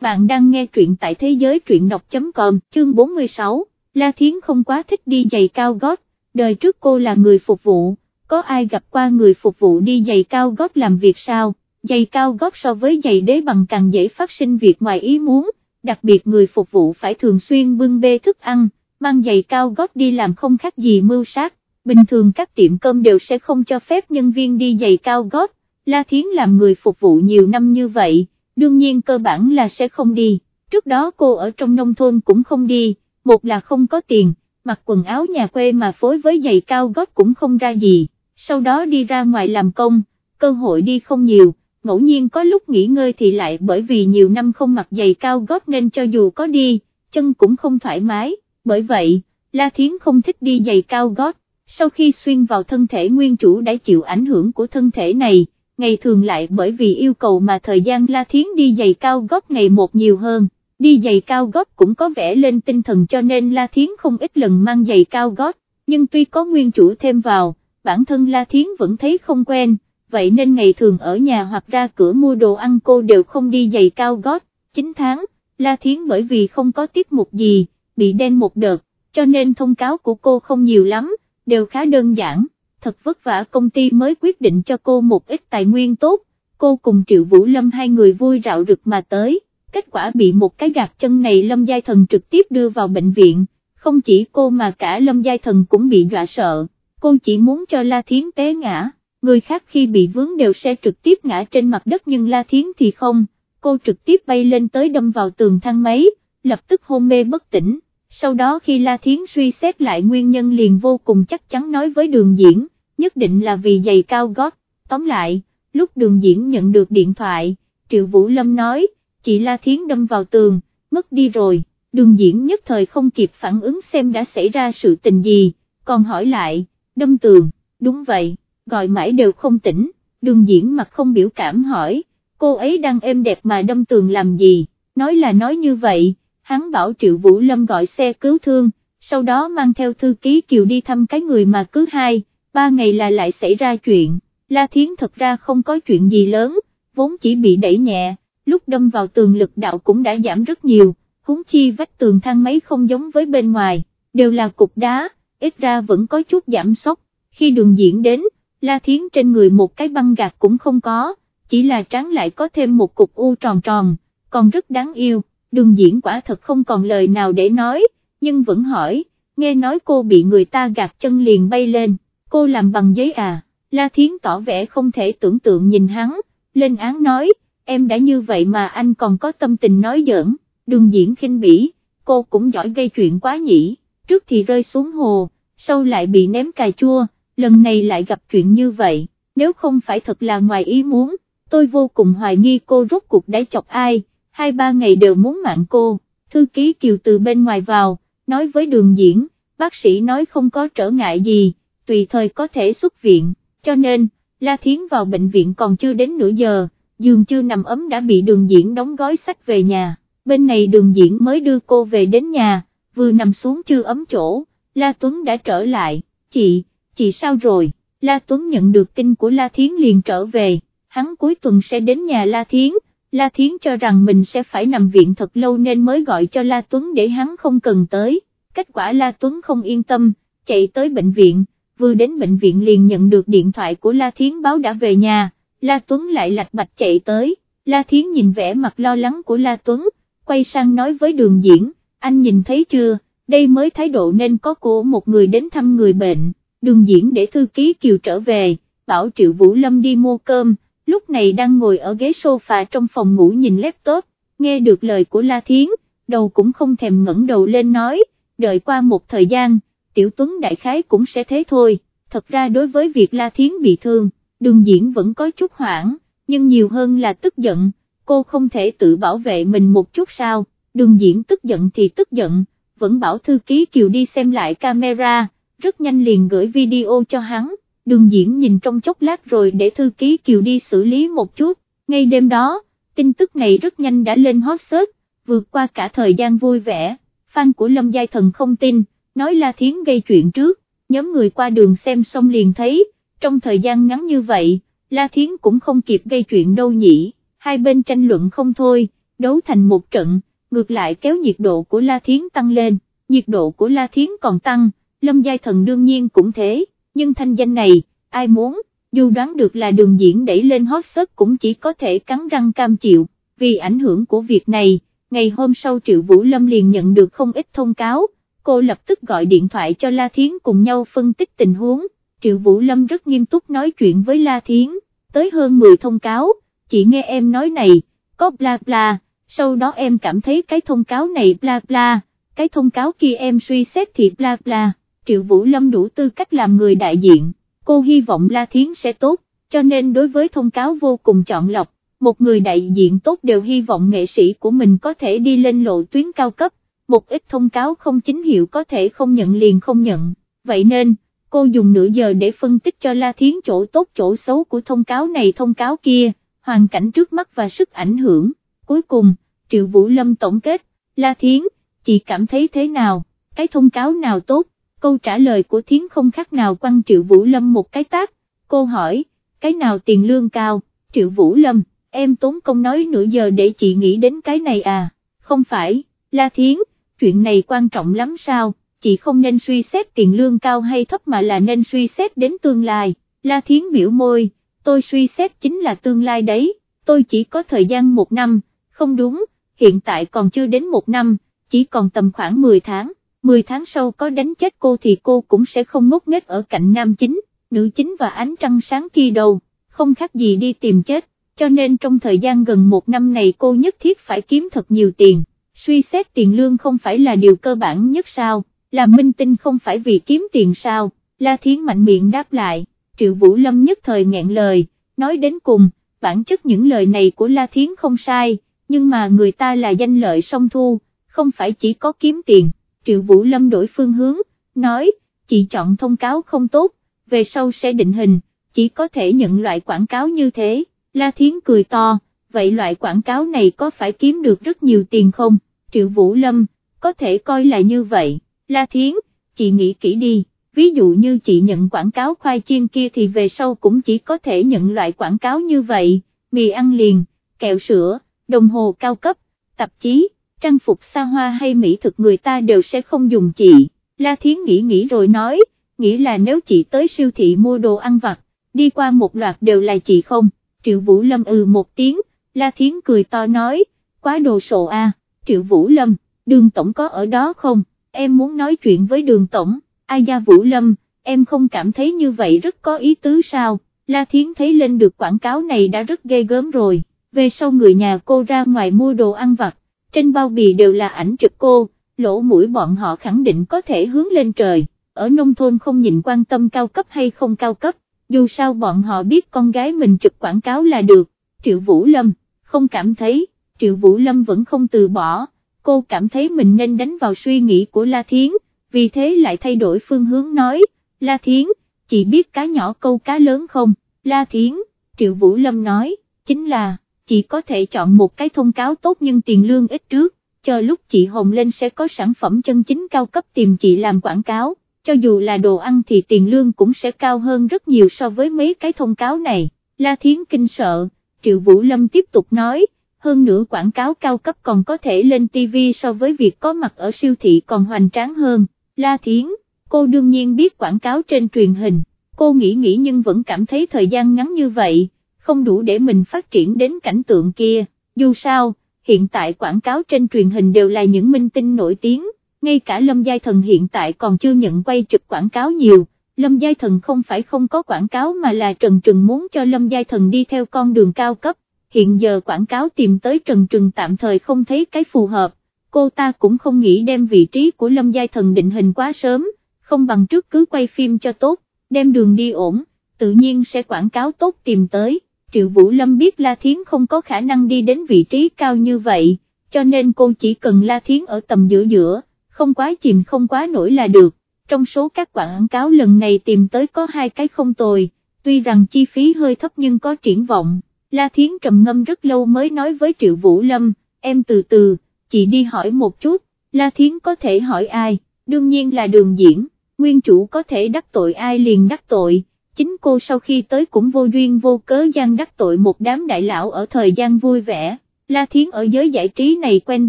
bạn đang nghe truyện tại thế giới truyện đọc.com, chương 46, La Thiến không quá thích đi giày cao gót, đời trước cô là người phục vụ, có ai gặp qua người phục vụ đi giày cao gót làm việc sao, giày cao gót so với giày đế bằng càng dễ phát sinh việc ngoài ý muốn, đặc biệt người phục vụ phải thường xuyên bưng bê thức ăn, mang giày cao gót đi làm không khác gì mưu sát, bình thường các tiệm cơm đều sẽ không cho phép nhân viên đi giày cao gót, La Thiến làm người phục vụ nhiều năm như vậy đương nhiên cơ bản là sẽ không đi, trước đó cô ở trong nông thôn cũng không đi, một là không có tiền, mặc quần áo nhà quê mà phối với giày cao gót cũng không ra gì, sau đó đi ra ngoài làm công, cơ hội đi không nhiều, ngẫu nhiên có lúc nghỉ ngơi thì lại bởi vì nhiều năm không mặc giày cao gót nên cho dù có đi, chân cũng không thoải mái, bởi vậy, La Thiến không thích đi giày cao gót, sau khi xuyên vào thân thể nguyên chủ đã chịu ảnh hưởng của thân thể này, ngày thường lại bởi vì yêu cầu mà thời gian La Thiến đi giày cao gót ngày một nhiều hơn, đi giày cao gót cũng có vẻ lên tinh thần cho nên La Thiến không ít lần mang giày cao gót, nhưng tuy có nguyên chủ thêm vào, bản thân La Thiến vẫn thấy không quen, vậy nên ngày thường ở nhà hoặc ra cửa mua đồ ăn cô đều không đi giày cao gót, 9 tháng, La Thiến bởi vì không có tiết mục gì, bị đen một đợt, cho nên thông cáo của cô không nhiều lắm, đều khá đơn giản thật vất vả công ty mới quyết định cho cô một ít tài nguyên tốt, cô cùng Triệu Vũ Lâm hai người vui rạo rực mà tới, kết quả bị một cái gạt chân này Lâm Giai Thần trực tiếp đưa vào bệnh viện, không chỉ cô mà cả Lâm Giai Thần cũng bị dọa sợ, cô chỉ muốn cho La Thiến té ngã, người khác khi bị vướng đều sẽ trực tiếp ngã trên mặt đất nhưng La Thiến thì không, cô trực tiếp bay lên tới đâm vào tường thang máy, lập tức hôn mê bất tỉnh. Sau đó khi La Thiến suy xét lại nguyên nhân liền vô cùng chắc chắn nói với đường diễn, nhất định là vì giày cao gót, tóm lại, lúc đường diễn nhận được điện thoại, Triệu Vũ Lâm nói, chị La Thiến đâm vào tường, ngất đi rồi, đường diễn nhất thời không kịp phản ứng xem đã xảy ra sự tình gì, còn hỏi lại, đâm tường, đúng vậy, gọi mãi đều không tỉnh, đường diễn mặt không biểu cảm hỏi, cô ấy đang êm đẹp mà đâm tường làm gì, nói là nói như vậy, hắn bảo Triệu Vũ Lâm gọi xe cứu thương, sau đó mang theo thư ký Kiều đi thăm cái người mà cứ hai, ba ngày là lại xảy ra chuyện, La Thiến thật ra không có chuyện gì lớn, vốn chỉ bị đẩy nhẹ, lúc đâm vào tường lực đạo cũng đã giảm rất nhiều, húng chi vách tường thang máy không giống với bên ngoài, đều là cục đá, ít ra vẫn có chút giảm sốc, khi đường diễn đến, La Thiến trên người một cái băng gạc cũng không có, chỉ là trắng lại có thêm một cục u tròn tròn, còn rất đáng yêu, đường diễn quả thật không còn lời nào để nói, nhưng vẫn hỏi, nghe nói cô bị người ta gạt chân liền bay lên cô làm bằng giấy à, La Thiến tỏ vẻ không thể tưởng tượng nhìn hắn, lên án nói, em đã như vậy mà anh còn có tâm tình nói giỡn, đường diễn khinh bỉ, cô cũng giỏi gây chuyện quá nhỉ, trước thì rơi xuống hồ, sau lại bị ném cà chua, lần này lại gặp chuyện như vậy, nếu không phải thật là ngoài ý muốn, tôi vô cùng hoài nghi cô rốt cuộc đã chọc ai, hai ba ngày đều muốn mạng cô, thư ký Kiều từ bên ngoài vào, nói với đường diễn, bác sĩ nói không có trở ngại gì tùy thời có thể xuất viện, cho nên, La Thiến vào bệnh viện còn chưa đến nửa giờ, giường chưa nằm ấm đã bị đường diễn đóng gói sách về nhà, bên này đường diễn mới đưa cô về đến nhà, vừa nằm xuống chưa ấm chỗ, La Tuấn đã trở lại, chị, chị sao rồi, La Tuấn nhận được tin của La Thiến liền trở về, hắn cuối tuần sẽ đến nhà La Thiến, La Thiến cho rằng mình sẽ phải nằm viện thật lâu nên mới gọi cho La Tuấn để hắn không cần tới, kết quả La Tuấn không yên tâm, chạy tới bệnh viện. Vừa đến bệnh viện liền nhận được điện thoại của La Thiến báo đã về nhà, La Tuấn lại lạch bạch chạy tới, La Thiến nhìn vẻ mặt lo lắng của La Tuấn, quay sang nói với đường diễn, anh nhìn thấy chưa, đây mới thái độ nên có của một người đến thăm người bệnh, đường diễn để thư ký Kiều trở về, bảo Triệu Vũ Lâm đi mua cơm, lúc này đang ngồi ở ghế sofa trong phòng ngủ nhìn laptop, nghe được lời của La Thiến, đầu cũng không thèm ngẩng đầu lên nói, đợi qua một thời gian, Tiểu Tuấn đại khái cũng sẽ thế thôi, thật ra đối với việc La Thiến bị thương, đường diễn vẫn có chút hoảng, nhưng nhiều hơn là tức giận, cô không thể tự bảo vệ mình một chút sao, đường diễn tức giận thì tức giận, vẫn bảo thư ký Kiều đi xem lại camera, rất nhanh liền gửi video cho hắn, đường diễn nhìn trong chốc lát rồi để thư ký Kiều đi xử lý một chút, ngay đêm đó, tin tức này rất nhanh đã lên hot search, vượt qua cả thời gian vui vẻ, fan của Lâm Giai Thần không tin nói La Thiến gây chuyện trước, nhóm người qua đường xem xong liền thấy, trong thời gian ngắn như vậy, La Thiến cũng không kịp gây chuyện đâu nhỉ, hai bên tranh luận không thôi, đấu thành một trận, ngược lại kéo nhiệt độ của La Thiến tăng lên, nhiệt độ của La Thiến còn tăng, Lâm Giai Thần đương nhiên cũng thế, nhưng thanh danh này, ai muốn, dù đoán được là đường diễn đẩy lên hot search cũng chỉ có thể cắn răng cam chịu, vì ảnh hưởng của việc này, ngày hôm sau Triệu Vũ Lâm liền nhận được không ít thông cáo, cô lập tức gọi điện thoại cho La Thiến cùng nhau phân tích tình huống, Triệu Vũ Lâm rất nghiêm túc nói chuyện với La Thiến, tới hơn 10 thông cáo, chỉ nghe em nói này, có bla bla, sau đó em cảm thấy cái thông cáo này bla bla, cái thông cáo kia em suy xét thì bla bla, Triệu Vũ Lâm đủ tư cách làm người đại diện, cô hy vọng La Thiến sẽ tốt, cho nên đối với thông cáo vô cùng chọn lọc, một người đại diện tốt đều hy vọng nghệ sĩ của mình có thể đi lên lộ tuyến cao cấp, một ít thông cáo không chính hiệu có thể không nhận liền không nhận, vậy nên, cô dùng nửa giờ để phân tích cho La Thiến chỗ tốt chỗ xấu của thông cáo này thông cáo kia, hoàn cảnh trước mắt và sức ảnh hưởng, cuối cùng, Triệu Vũ Lâm tổng kết, La Thiến, chị cảm thấy thế nào, cái thông cáo nào tốt, câu trả lời của Thiến không khác nào quăng Triệu Vũ Lâm một cái tác, cô hỏi, cái nào tiền lương cao, Triệu Vũ Lâm, em tốn công nói nửa giờ để chị nghĩ đến cái này à, không phải, La Thiến, chuyện này quan trọng lắm sao, chị không nên suy xét tiền lương cao hay thấp mà là nên suy xét đến tương lai, La Thiến biểu môi, tôi suy xét chính là tương lai đấy, tôi chỉ có thời gian một năm, không đúng, hiện tại còn chưa đến một năm, chỉ còn tầm khoảng 10 tháng, 10 tháng sau có đánh chết cô thì cô cũng sẽ không ngốc nghếch ở cạnh nam chính, nữ chính và ánh trăng sáng kia đâu, không khác gì đi tìm chết, cho nên trong thời gian gần một năm này cô nhất thiết phải kiếm thật nhiều tiền, suy xét tiền lương không phải là điều cơ bản nhất sao, làm minh tinh không phải vì kiếm tiền sao, La Thiến mạnh miệng đáp lại, Triệu Vũ Lâm nhất thời nghẹn lời, nói đến cùng, bản chất những lời này của La Thiến không sai, nhưng mà người ta là danh lợi song thu, không phải chỉ có kiếm tiền, Triệu Vũ Lâm đổi phương hướng, nói, chị chọn thông cáo không tốt, về sau sẽ định hình, chỉ có thể nhận loại quảng cáo như thế, La Thiến cười to, vậy loại quảng cáo này có phải kiếm được rất nhiều tiền không, Triệu Vũ Lâm, có thể coi là như vậy, La Thiến, chị nghĩ kỹ đi, ví dụ như chị nhận quảng cáo khoai chiên kia thì về sau cũng chỉ có thể nhận loại quảng cáo như vậy, mì ăn liền, kẹo sữa, đồng hồ cao cấp, tạp chí, trang phục xa hoa hay mỹ thực người ta đều sẽ không dùng chị, La Thiến nghĩ nghĩ rồi nói, nghĩ là nếu chị tới siêu thị mua đồ ăn vặt, đi qua một loạt đều là chị không, Triệu Vũ Lâm ừ một tiếng, La Thiến cười to nói, quá đồ sộ a, Triệu Vũ Lâm, đường tổng có ở đó không, em muốn nói chuyện với đường tổng, ai gia Vũ Lâm, em không cảm thấy như vậy rất có ý tứ sao, La Thiến thấy lên được quảng cáo này đã rất ghê gớm rồi, về sau người nhà cô ra ngoài mua đồ ăn vặt, trên bao bì đều là ảnh chụp cô, lỗ mũi bọn họ khẳng định có thể hướng lên trời, ở nông thôn không nhìn quan tâm cao cấp hay không cao cấp, dù sao bọn họ biết con gái mình chụp quảng cáo là được, Triệu Vũ Lâm, không cảm thấy, Triệu Vũ Lâm vẫn không từ bỏ, cô cảm thấy mình nên đánh vào suy nghĩ của La Thiến, vì thế lại thay đổi phương hướng nói, La Thiến, chị biết cá nhỏ câu cá lớn không, La Thiến, Triệu Vũ Lâm nói, chính là, chị có thể chọn một cái thông cáo tốt nhưng tiền lương ít trước, chờ lúc chị hồng lên sẽ có sản phẩm chân chính cao cấp tìm chị làm quảng cáo, cho dù là đồ ăn thì tiền lương cũng sẽ cao hơn rất nhiều so với mấy cái thông cáo này, La Thiến kinh sợ, Triệu Vũ Lâm tiếp tục nói, hơn nữa quảng cáo cao cấp còn có thể lên TV so với việc có mặt ở siêu thị còn hoành tráng hơn, La Thiến, cô đương nhiên biết quảng cáo trên truyền hình, cô nghĩ nghĩ nhưng vẫn cảm thấy thời gian ngắn như vậy, không đủ để mình phát triển đến cảnh tượng kia, dù sao, hiện tại quảng cáo trên truyền hình đều là những minh tinh nổi tiếng, ngay cả Lâm Giai Thần hiện tại còn chưa nhận quay chụp quảng cáo nhiều, Lâm Giai Thần không phải không có quảng cáo mà là Trần Trừng muốn cho Lâm Giai Thần đi theo con đường cao cấp, hiện giờ quảng cáo tìm tới Trần Trừng tạm thời không thấy cái phù hợp, cô ta cũng không nghĩ đem vị trí của Lâm Giai Thần định hình quá sớm, không bằng trước cứ quay phim cho tốt, đem đường đi ổn, tự nhiên sẽ quảng cáo tốt tìm tới. Triệu Vũ Lâm biết La Thiến không có khả năng đi đến vị trí cao như vậy, cho nên cô chỉ cần La Thiến ở tầm giữa giữa, không quá chìm không quá nổi là được. Trong số các quảng cáo lần này tìm tới có hai cái không tồi, tuy rằng chi phí hơi thấp nhưng có triển vọng. La Thiến trầm ngâm rất lâu mới nói với Triệu Vũ Lâm, em từ từ, chị đi hỏi một chút, La Thiến có thể hỏi ai, đương nhiên là đường diễn, nguyên chủ có thể đắc tội ai liền đắc tội chính cô sau khi tới cũng vô duyên vô cớ gian đắc tội một đám đại lão ở thời gian vui vẻ, La Thiến ở giới giải trí này quen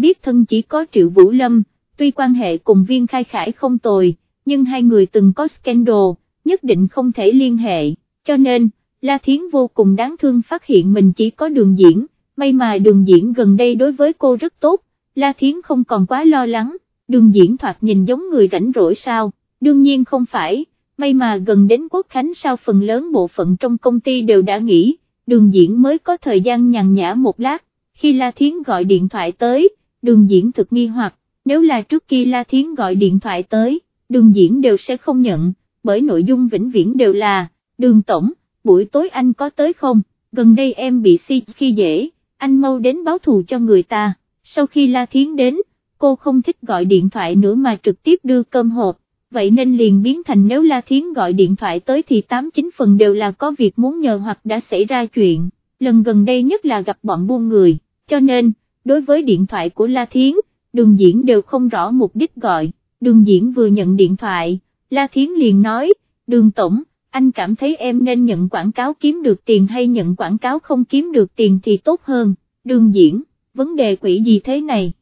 biết thân chỉ có Triệu Vũ Lâm, tuy quan hệ cùng viên khai khải không tồi, nhưng hai người từng có scandal, nhất định không thể liên hệ, cho nên, La Thiến vô cùng đáng thương phát hiện mình chỉ có đường diễn, may mà đường diễn gần đây đối với cô rất tốt, La Thiến không còn quá lo lắng, đường diễn thoạt nhìn giống người rảnh rỗi sao, đương nhiên không phải, may mà gần đến quốc khánh sau phần lớn bộ phận trong công ty đều đã nghỉ, đường diễn mới có thời gian nhàn nhã một lát, khi La Thiến gọi điện thoại tới, đường diễn thực nghi hoặc, nếu là trước khi La Thiến gọi điện thoại tới, đường diễn đều sẽ không nhận, bởi nội dung vĩnh viễn đều là, đường tổng, buổi tối anh có tới không, gần đây em bị si khi dễ, anh mau đến báo thù cho người ta, sau khi La Thiến đến, cô không thích gọi điện thoại nữa mà trực tiếp đưa cơm hộp, vậy nên liền biến thành nếu La Thiến gọi điện thoại tới thì 89 phần đều là có việc muốn nhờ hoặc đã xảy ra chuyện, lần gần đây nhất là gặp bọn buôn người, cho nên, đối với điện thoại của La Thiến, đường diễn đều không rõ mục đích gọi, đường diễn vừa nhận điện thoại, La Thiến liền nói, đường tổng, anh cảm thấy em nên nhận quảng cáo kiếm được tiền hay nhận quảng cáo không kiếm được tiền thì tốt hơn, đường diễn, vấn đề quỷ gì thế này?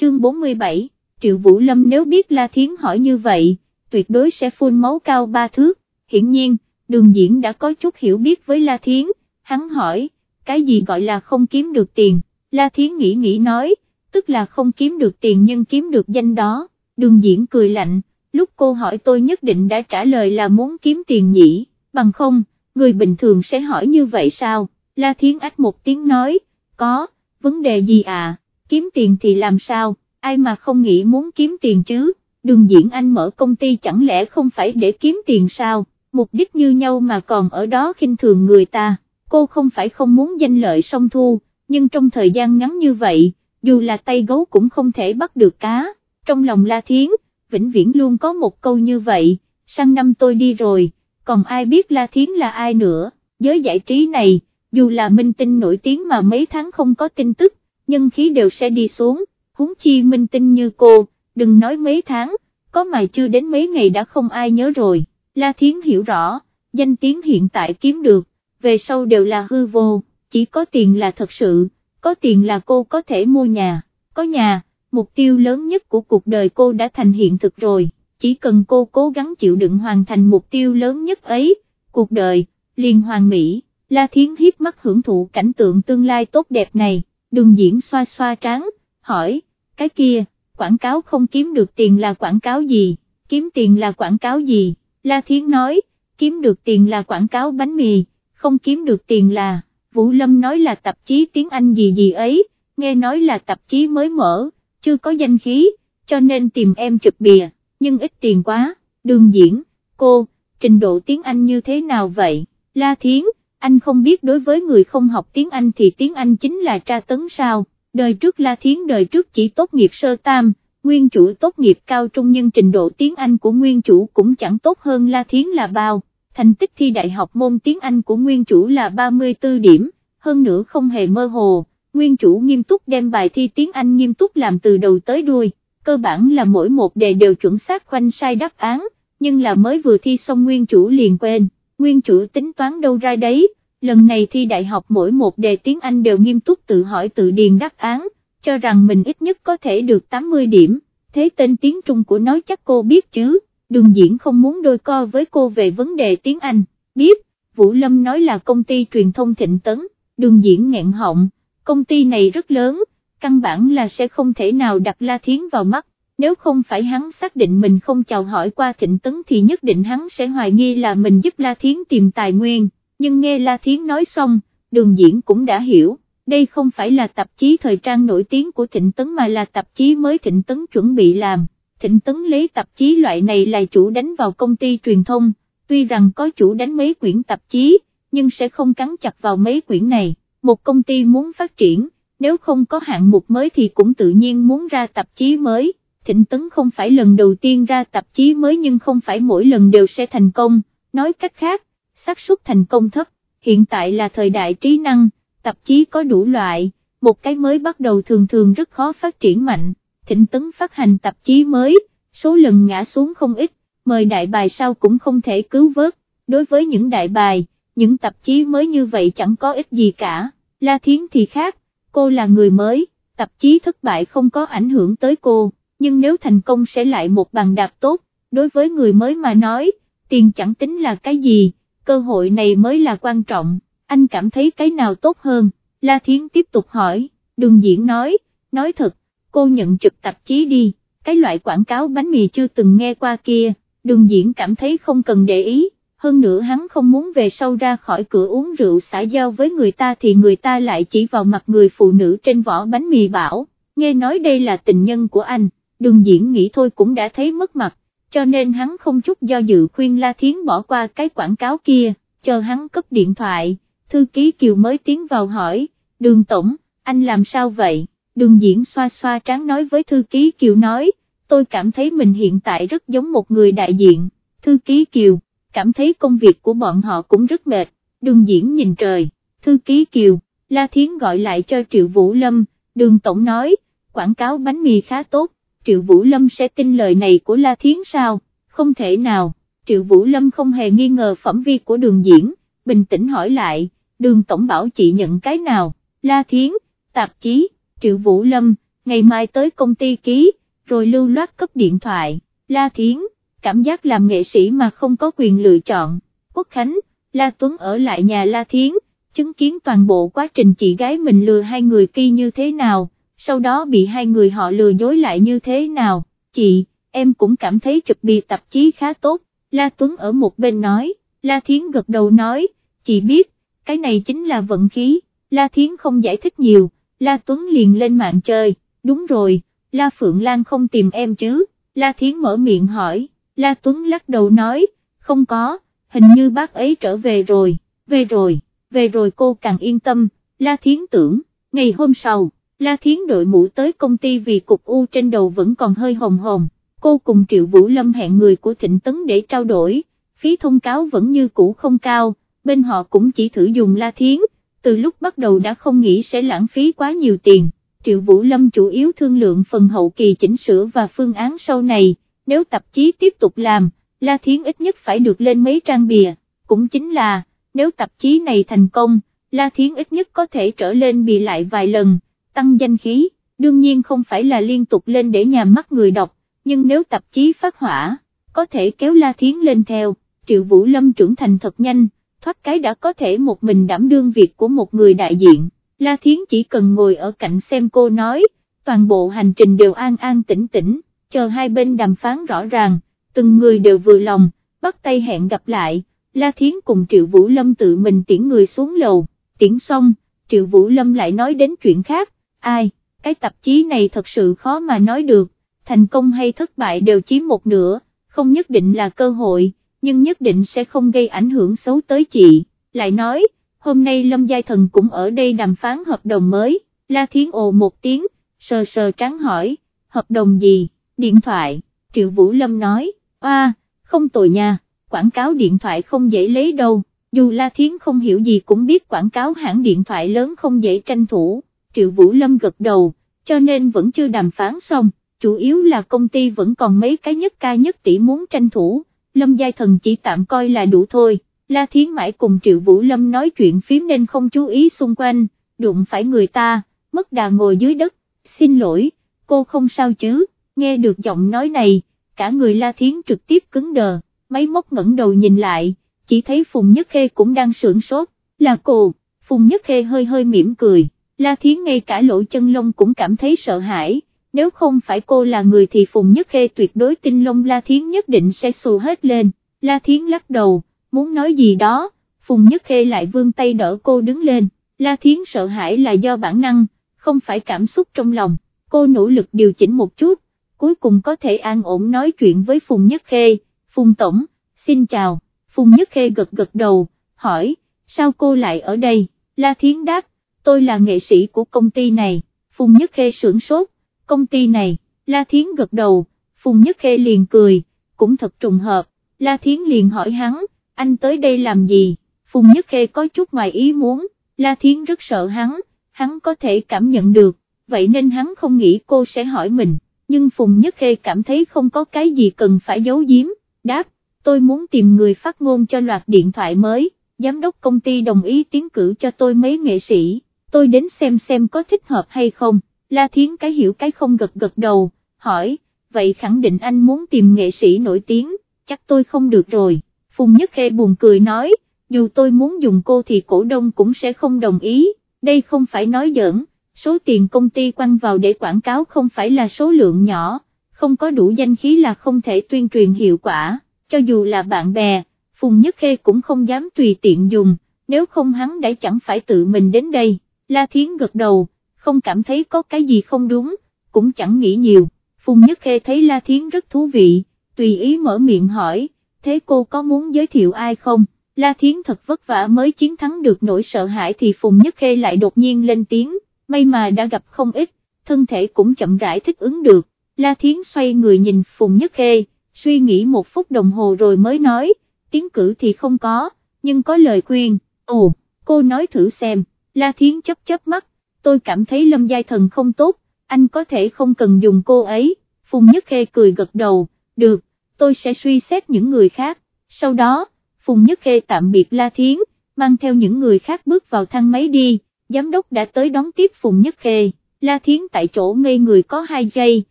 Chương 47, Triệu Vũ Lâm nếu biết La Thiến hỏi như vậy, tuyệt đối sẽ phun máu cao ba thước, hiển nhiên, đường diễn đã có chút hiểu biết với La Thiến, hắn hỏi, cái gì gọi là không kiếm được tiền, La Thiến nghĩ nghĩ nói, tức là không kiếm được tiền nhưng kiếm được danh đó, đường diễn cười lạnh, lúc cô hỏi tôi nhất định đã trả lời là muốn kiếm tiền nhỉ, bằng không, người bình thường sẽ hỏi như vậy sao, La Thiến ách một tiếng nói, có, vấn đề gì à, kiếm tiền thì làm sao, ai mà không nghĩ muốn kiếm tiền chứ, đường diễn anh mở công ty chẳng lẽ không phải để kiếm tiền sao, mục đích như nhau mà còn ở đó khinh thường người ta, cô không phải không muốn danh lợi song thu, nhưng trong thời gian ngắn như vậy, dù là tay gấu cũng không thể bắt được cá, trong lòng La Thiến, vĩnh viễn luôn có một câu như vậy, sang năm tôi đi rồi, còn ai biết La Thiến là ai nữa, giới giải trí này, dù là minh tinh nổi tiếng mà mấy tháng không có tin tức, nhân khí đều sẽ đi xuống, huống chi minh tinh như cô, đừng nói mấy tháng, có mà chưa đến mấy ngày đã không ai nhớ rồi, La Thiến hiểu rõ, danh tiếng hiện tại kiếm được, về sau đều là hư vô, chỉ có tiền là thật sự, có tiền là cô có thể mua nhà, có nhà mục tiêu lớn nhất của cuộc đời cô đã thành hiện thực rồi, chỉ cần cô cố gắng chịu đựng hoàn thành mục tiêu lớn nhất ấy, cuộc đời, liền hoàn mỹ, La Thiến hiếp mắt hưởng thụ cảnh tượng tương lai tốt đẹp này, đường diễn xoa xoa trán, hỏi, cái kia, quảng cáo không kiếm được tiền là quảng cáo gì, kiếm tiền là quảng cáo gì, La Thiến nói, kiếm được tiền là quảng cáo bánh mì, không kiếm được tiền là, Vũ Lâm nói là tạp chí tiếng Anh gì gì ấy, nghe nói là tạp chí mới mở chưa có danh khí, cho nên tìm em chụp bìa, nhưng ít tiền quá, đường diễn, cô, trình độ tiếng Anh như thế nào vậy, La Thiến, anh không biết đối với người không học tiếng Anh thì tiếng Anh chính là tra tấn sao, đời trước La Thiến đời trước chỉ tốt nghiệp sơ tam, nguyên chủ tốt nghiệp cao trung nhưng trình độ tiếng Anh của nguyên chủ cũng chẳng tốt hơn La Thiến là bao, thành tích thi đại học môn tiếng Anh của nguyên chủ là 34 điểm, hơn nữa không hề mơ hồ. Nguyên chủ nghiêm túc đem bài thi tiếng Anh nghiêm túc làm từ đầu tới đuôi, cơ bản là mỗi một đề đều chuẩn xác khoanh sai đáp án, nhưng là mới vừa thi xong nguyên chủ liền quên, nguyên chủ tính toán đâu ra đấy, lần này thi đại học mỗi một đề tiếng Anh đều nghiêm túc tự hỏi tự điền đáp án, cho rằng mình ít nhất có thể được 80 điểm, thế tên tiếng Trung của nói chắc cô biết chứ, đường diễn không muốn đôi co với cô về vấn đề tiếng Anh, biết, Vũ Lâm nói là công ty truyền thông thịnh tấn, đường diễn nghẹn họng công ty này rất lớn, căn bản là sẽ không thể nào đặt La Thiến vào mắt, nếu không phải hắn xác định mình không chào hỏi qua thịnh tấn thì nhất định hắn sẽ hoài nghi là mình giúp La Thiến tìm tài nguyên, nhưng nghe La Thiến nói xong, đường diễn cũng đã hiểu, đây không phải là tạp chí thời trang nổi tiếng của thịnh tấn mà là tạp chí mới thịnh tấn chuẩn bị làm. Thịnh Tấn lấy tạp chí loại này là chủ đánh vào công ty truyền thông, tuy rằng có chủ đánh mấy quyển tạp chí, nhưng sẽ không cắn chặt vào mấy quyển này một công ty muốn phát triển, nếu không có hạng mục mới thì cũng tự nhiên muốn ra tạp chí mới. Thịnh Tấn không phải lần đầu tiên ra tạp chí mới nhưng không phải mỗi lần đều sẽ thành công, nói cách khác, xác suất thành công thấp, hiện tại là thời đại trí năng, tạp chí có đủ loại, một cái mới bắt đầu thường thường rất khó phát triển mạnh, Thịnh Tấn phát hành tạp chí mới, số lần ngã xuống không ít, mời đại bài sau cũng không thể cứu vớt, đối với những đại bài, những tạp chí mới như vậy chẳng có ích gì cả, La Thiến thì khác, cô là người mới, tạp chí thất bại không có ảnh hưởng tới cô, nhưng nếu thành công sẽ lại một bàn đạp tốt, đối với người mới mà nói, tiền chẳng tính là cái gì, cơ hội này mới là quan trọng, anh cảm thấy cái nào tốt hơn, La Thiến tiếp tục hỏi, đường diễn nói, nói thật, cô nhận chụp tạp chí đi, cái loại quảng cáo bánh mì chưa từng nghe qua kia, đường diễn cảm thấy không cần để ý, hơn nữa hắn không muốn về sau ra khỏi cửa uống rượu xã giao với người ta thì người ta lại chỉ vào mặt người phụ nữ trên vỏ bánh mì bảo, nghe nói đây là tình nhân của anh, đường diễn nghĩ thôi cũng đã thấy mất mặt, cho nên hắn không chút do dự khuyên La Thiến bỏ qua cái quảng cáo kia, chờ hắn cấp điện thoại, thư ký Kiều mới tiến vào hỏi, đường tổng, anh làm sao vậy, đường diễn xoa xoa trán nói với thư ký Kiều nói, tôi cảm thấy mình hiện tại rất giống một người đại diện, thư ký Kiều, cảm thấy công việc của bọn họ cũng rất mệt, đường diễn nhìn trời, thư ký Kiều, La Thiến gọi lại cho Triệu Vũ Lâm, đường tổng nói, quảng cáo bánh mì khá tốt, Triệu Vũ Lâm sẽ tin lời này của La Thiến sao, không thể nào, Triệu Vũ Lâm không hề nghi ngờ phẩm vi của đường diễn, bình tĩnh hỏi lại, đường tổng bảo chị nhận cái nào, La Thiến, tạp chí, Triệu Vũ Lâm, ngày mai tới công ty ký, rồi lưu loát cấp điện thoại, La Thiến, cảm giác làm nghệ sĩ mà không có quyền lựa chọn, Quốc Khánh, La Tuấn ở lại nhà La Thiến, chứng kiến toàn bộ quá trình chị gái mình lừa hai người kia như thế nào, sau đó bị hai người họ lừa dối lại như thế nào, chị, em cũng cảm thấy chụp bì tạp chí khá tốt, La Tuấn ở một bên nói, La Thiến gật đầu nói, chị biết, cái này chính là vận khí, La Thiến không giải thích nhiều, La Tuấn liền lên mạng chơi, đúng rồi, La Phượng Lan không tìm em chứ, La Thiến mở miệng hỏi, La Tuấn lắc đầu nói, không có, hình như bác ấy trở về rồi, về rồi, về rồi cô càng yên tâm, La Thiến tưởng, ngày hôm sau, La Thiến đội mũ tới công ty vì cục u trên đầu vẫn còn hơi hồng hồng, cô cùng Triệu Vũ Lâm hẹn người của Thịnh Tấn để trao đổi, phí thông cáo vẫn như cũ không cao, bên họ cũng chỉ thử dùng La Thiến, từ lúc bắt đầu đã không nghĩ sẽ lãng phí quá nhiều tiền. Triệu Vũ Lâm chủ yếu thương lượng phần hậu kỳ chỉnh sửa và phương án sau này, nếu tạp chí tiếp tục làm, La Thiến ít nhất phải được lên mấy trang bìa, cũng chính là, nếu tạp chí này thành công, La Thiến ít nhất có thể trở lên bìa lại vài lần, tăng danh khí, đương nhiên không phải là liên tục lên để nhà mắt người đọc, nhưng nếu tạp chí phát hỏa, có thể kéo La Thiến lên theo, Triệu Vũ Lâm trưởng thành thật nhanh, thoát cái đã có thể một mình đảm đương việc của một người đại diện. La Thiến chỉ cần ngồi ở cạnh xem cô nói, toàn bộ hành trình đều an an tĩnh tĩnh, chờ hai bên đàm phán rõ ràng, từng người đều vừa lòng, bắt tay hẹn gặp lại, La Thiến cùng Triệu Vũ Lâm tự mình tiễn người xuống lầu, tiễn xong, Triệu Vũ Lâm lại nói đến chuyện khác, ai, cái tạp chí này thật sự khó mà nói được, thành công hay thất bại đều chiếm một nửa, không nhất định là cơ hội, nhưng nhất định sẽ không gây ảnh hưởng xấu tới chị, lại nói, hôm nay Lâm Giai Thần cũng ở đây đàm phán hợp đồng mới, La Thiến ồ một tiếng, sờ sờ trắng hỏi, hợp đồng gì, điện thoại, Triệu Vũ Lâm nói, a, không tồi nha, quảng cáo điện thoại không dễ lấy đâu, dù La Thiến không hiểu gì cũng biết quảng cáo hãng điện thoại lớn không dễ tranh thủ, Triệu Vũ Lâm gật đầu, cho nên vẫn chưa đàm phán xong, chủ yếu là công ty vẫn còn mấy cái nhất ca nhất tỷ muốn tranh thủ, Lâm Giai Thần chỉ tạm coi là đủ thôi. La Thiến mãi cùng Triệu Vũ Lâm nói chuyện phím nên không chú ý xung quanh, đụng phải người ta, mất đà ngồi dưới đất, xin lỗi, cô không sao chứ, nghe được giọng nói này, cả người La Thiến trực tiếp cứng đờ, máy móc ngẩng đầu nhìn lại, chỉ thấy Phùng Nhất Khê cũng đang sưởng sốt, là cô, Phùng Nhất Khê hơi hơi mỉm cười, La Thiến ngay cả lỗ chân lông cũng cảm thấy sợ hãi, nếu không phải cô là người thì Phùng Nhất Khê tuyệt đối tin lông La Thiến nhất định sẽ xù hết lên, La Thiến lắc đầu muốn nói gì đó, Phùng Nhất Khê lại vươn tay đỡ cô đứng lên, La Thiến sợ hãi là do bản năng, không phải cảm xúc trong lòng, cô nỗ lực điều chỉnh một chút, cuối cùng có thể an ổn nói chuyện với Phùng Nhất Khê, Phùng Tổng, xin chào, Phùng Nhất Khê gật gật đầu, hỏi, sao cô lại ở đây, La Thiến đáp, tôi là nghệ sĩ của công ty này, Phùng Nhất Khê sưởng sốt, công ty này, La Thiến gật đầu, Phùng Nhất Khê liền cười, cũng thật trùng hợp, La Thiến liền hỏi hắn, anh tới đây làm gì, Phùng Nhất Khê có chút ngoài ý muốn, La Thiến rất sợ hắn, hắn có thể cảm nhận được, vậy nên hắn không nghĩ cô sẽ hỏi mình, nhưng Phùng Nhất Khê cảm thấy không có cái gì cần phải giấu giếm, đáp, tôi muốn tìm người phát ngôn cho loạt điện thoại mới, giám đốc công ty đồng ý tiến cử cho tôi mấy nghệ sĩ, tôi đến xem xem có thích hợp hay không, La Thiến cái hiểu cái không gật gật đầu, hỏi, vậy khẳng định anh muốn tìm nghệ sĩ nổi tiếng, chắc tôi không được rồi, Phùng Nhất Khê buồn cười nói, dù tôi muốn dùng cô thì cổ đông cũng sẽ không đồng ý, đây không phải nói giỡn, số tiền công ty quăng vào để quảng cáo không phải là số lượng nhỏ, không có đủ danh khí là không thể tuyên truyền hiệu quả, cho dù là bạn bè, Phùng Nhất Khê cũng không dám tùy tiện dùng, nếu không hắn đã chẳng phải tự mình đến đây, La Thiến gật đầu, không cảm thấy có cái gì không đúng, cũng chẳng nghĩ nhiều, Phùng Nhất Khê thấy La Thiến rất thú vị, tùy ý mở miệng hỏi, thế cô có muốn giới thiệu ai không? La Thiến thật vất vả mới chiến thắng được nỗi sợ hãi thì Phùng Nhất Khê lại đột nhiên lên tiếng, may mà đã gặp không ít, thân thể cũng chậm rãi thích ứng được, La Thiến xoay người nhìn Phùng Nhất Khê, suy nghĩ một phút đồng hồ rồi mới nói, tiếng cử thì không có, nhưng có lời khuyên, ồ, cô nói thử xem, La Thiến chấp chấp mắt, tôi cảm thấy Lâm Giai Thần không tốt, anh có thể không cần dùng cô ấy, Phùng Nhất Khê cười gật đầu, được, tôi sẽ suy xét những người khác, sau đó, Phùng Nhất Khê tạm biệt La Thiến, mang theo những người khác bước vào thang máy đi, giám đốc đã tới đón tiếp Phùng Nhất Khê, La Thiến tại chỗ ngây người có 2 giây,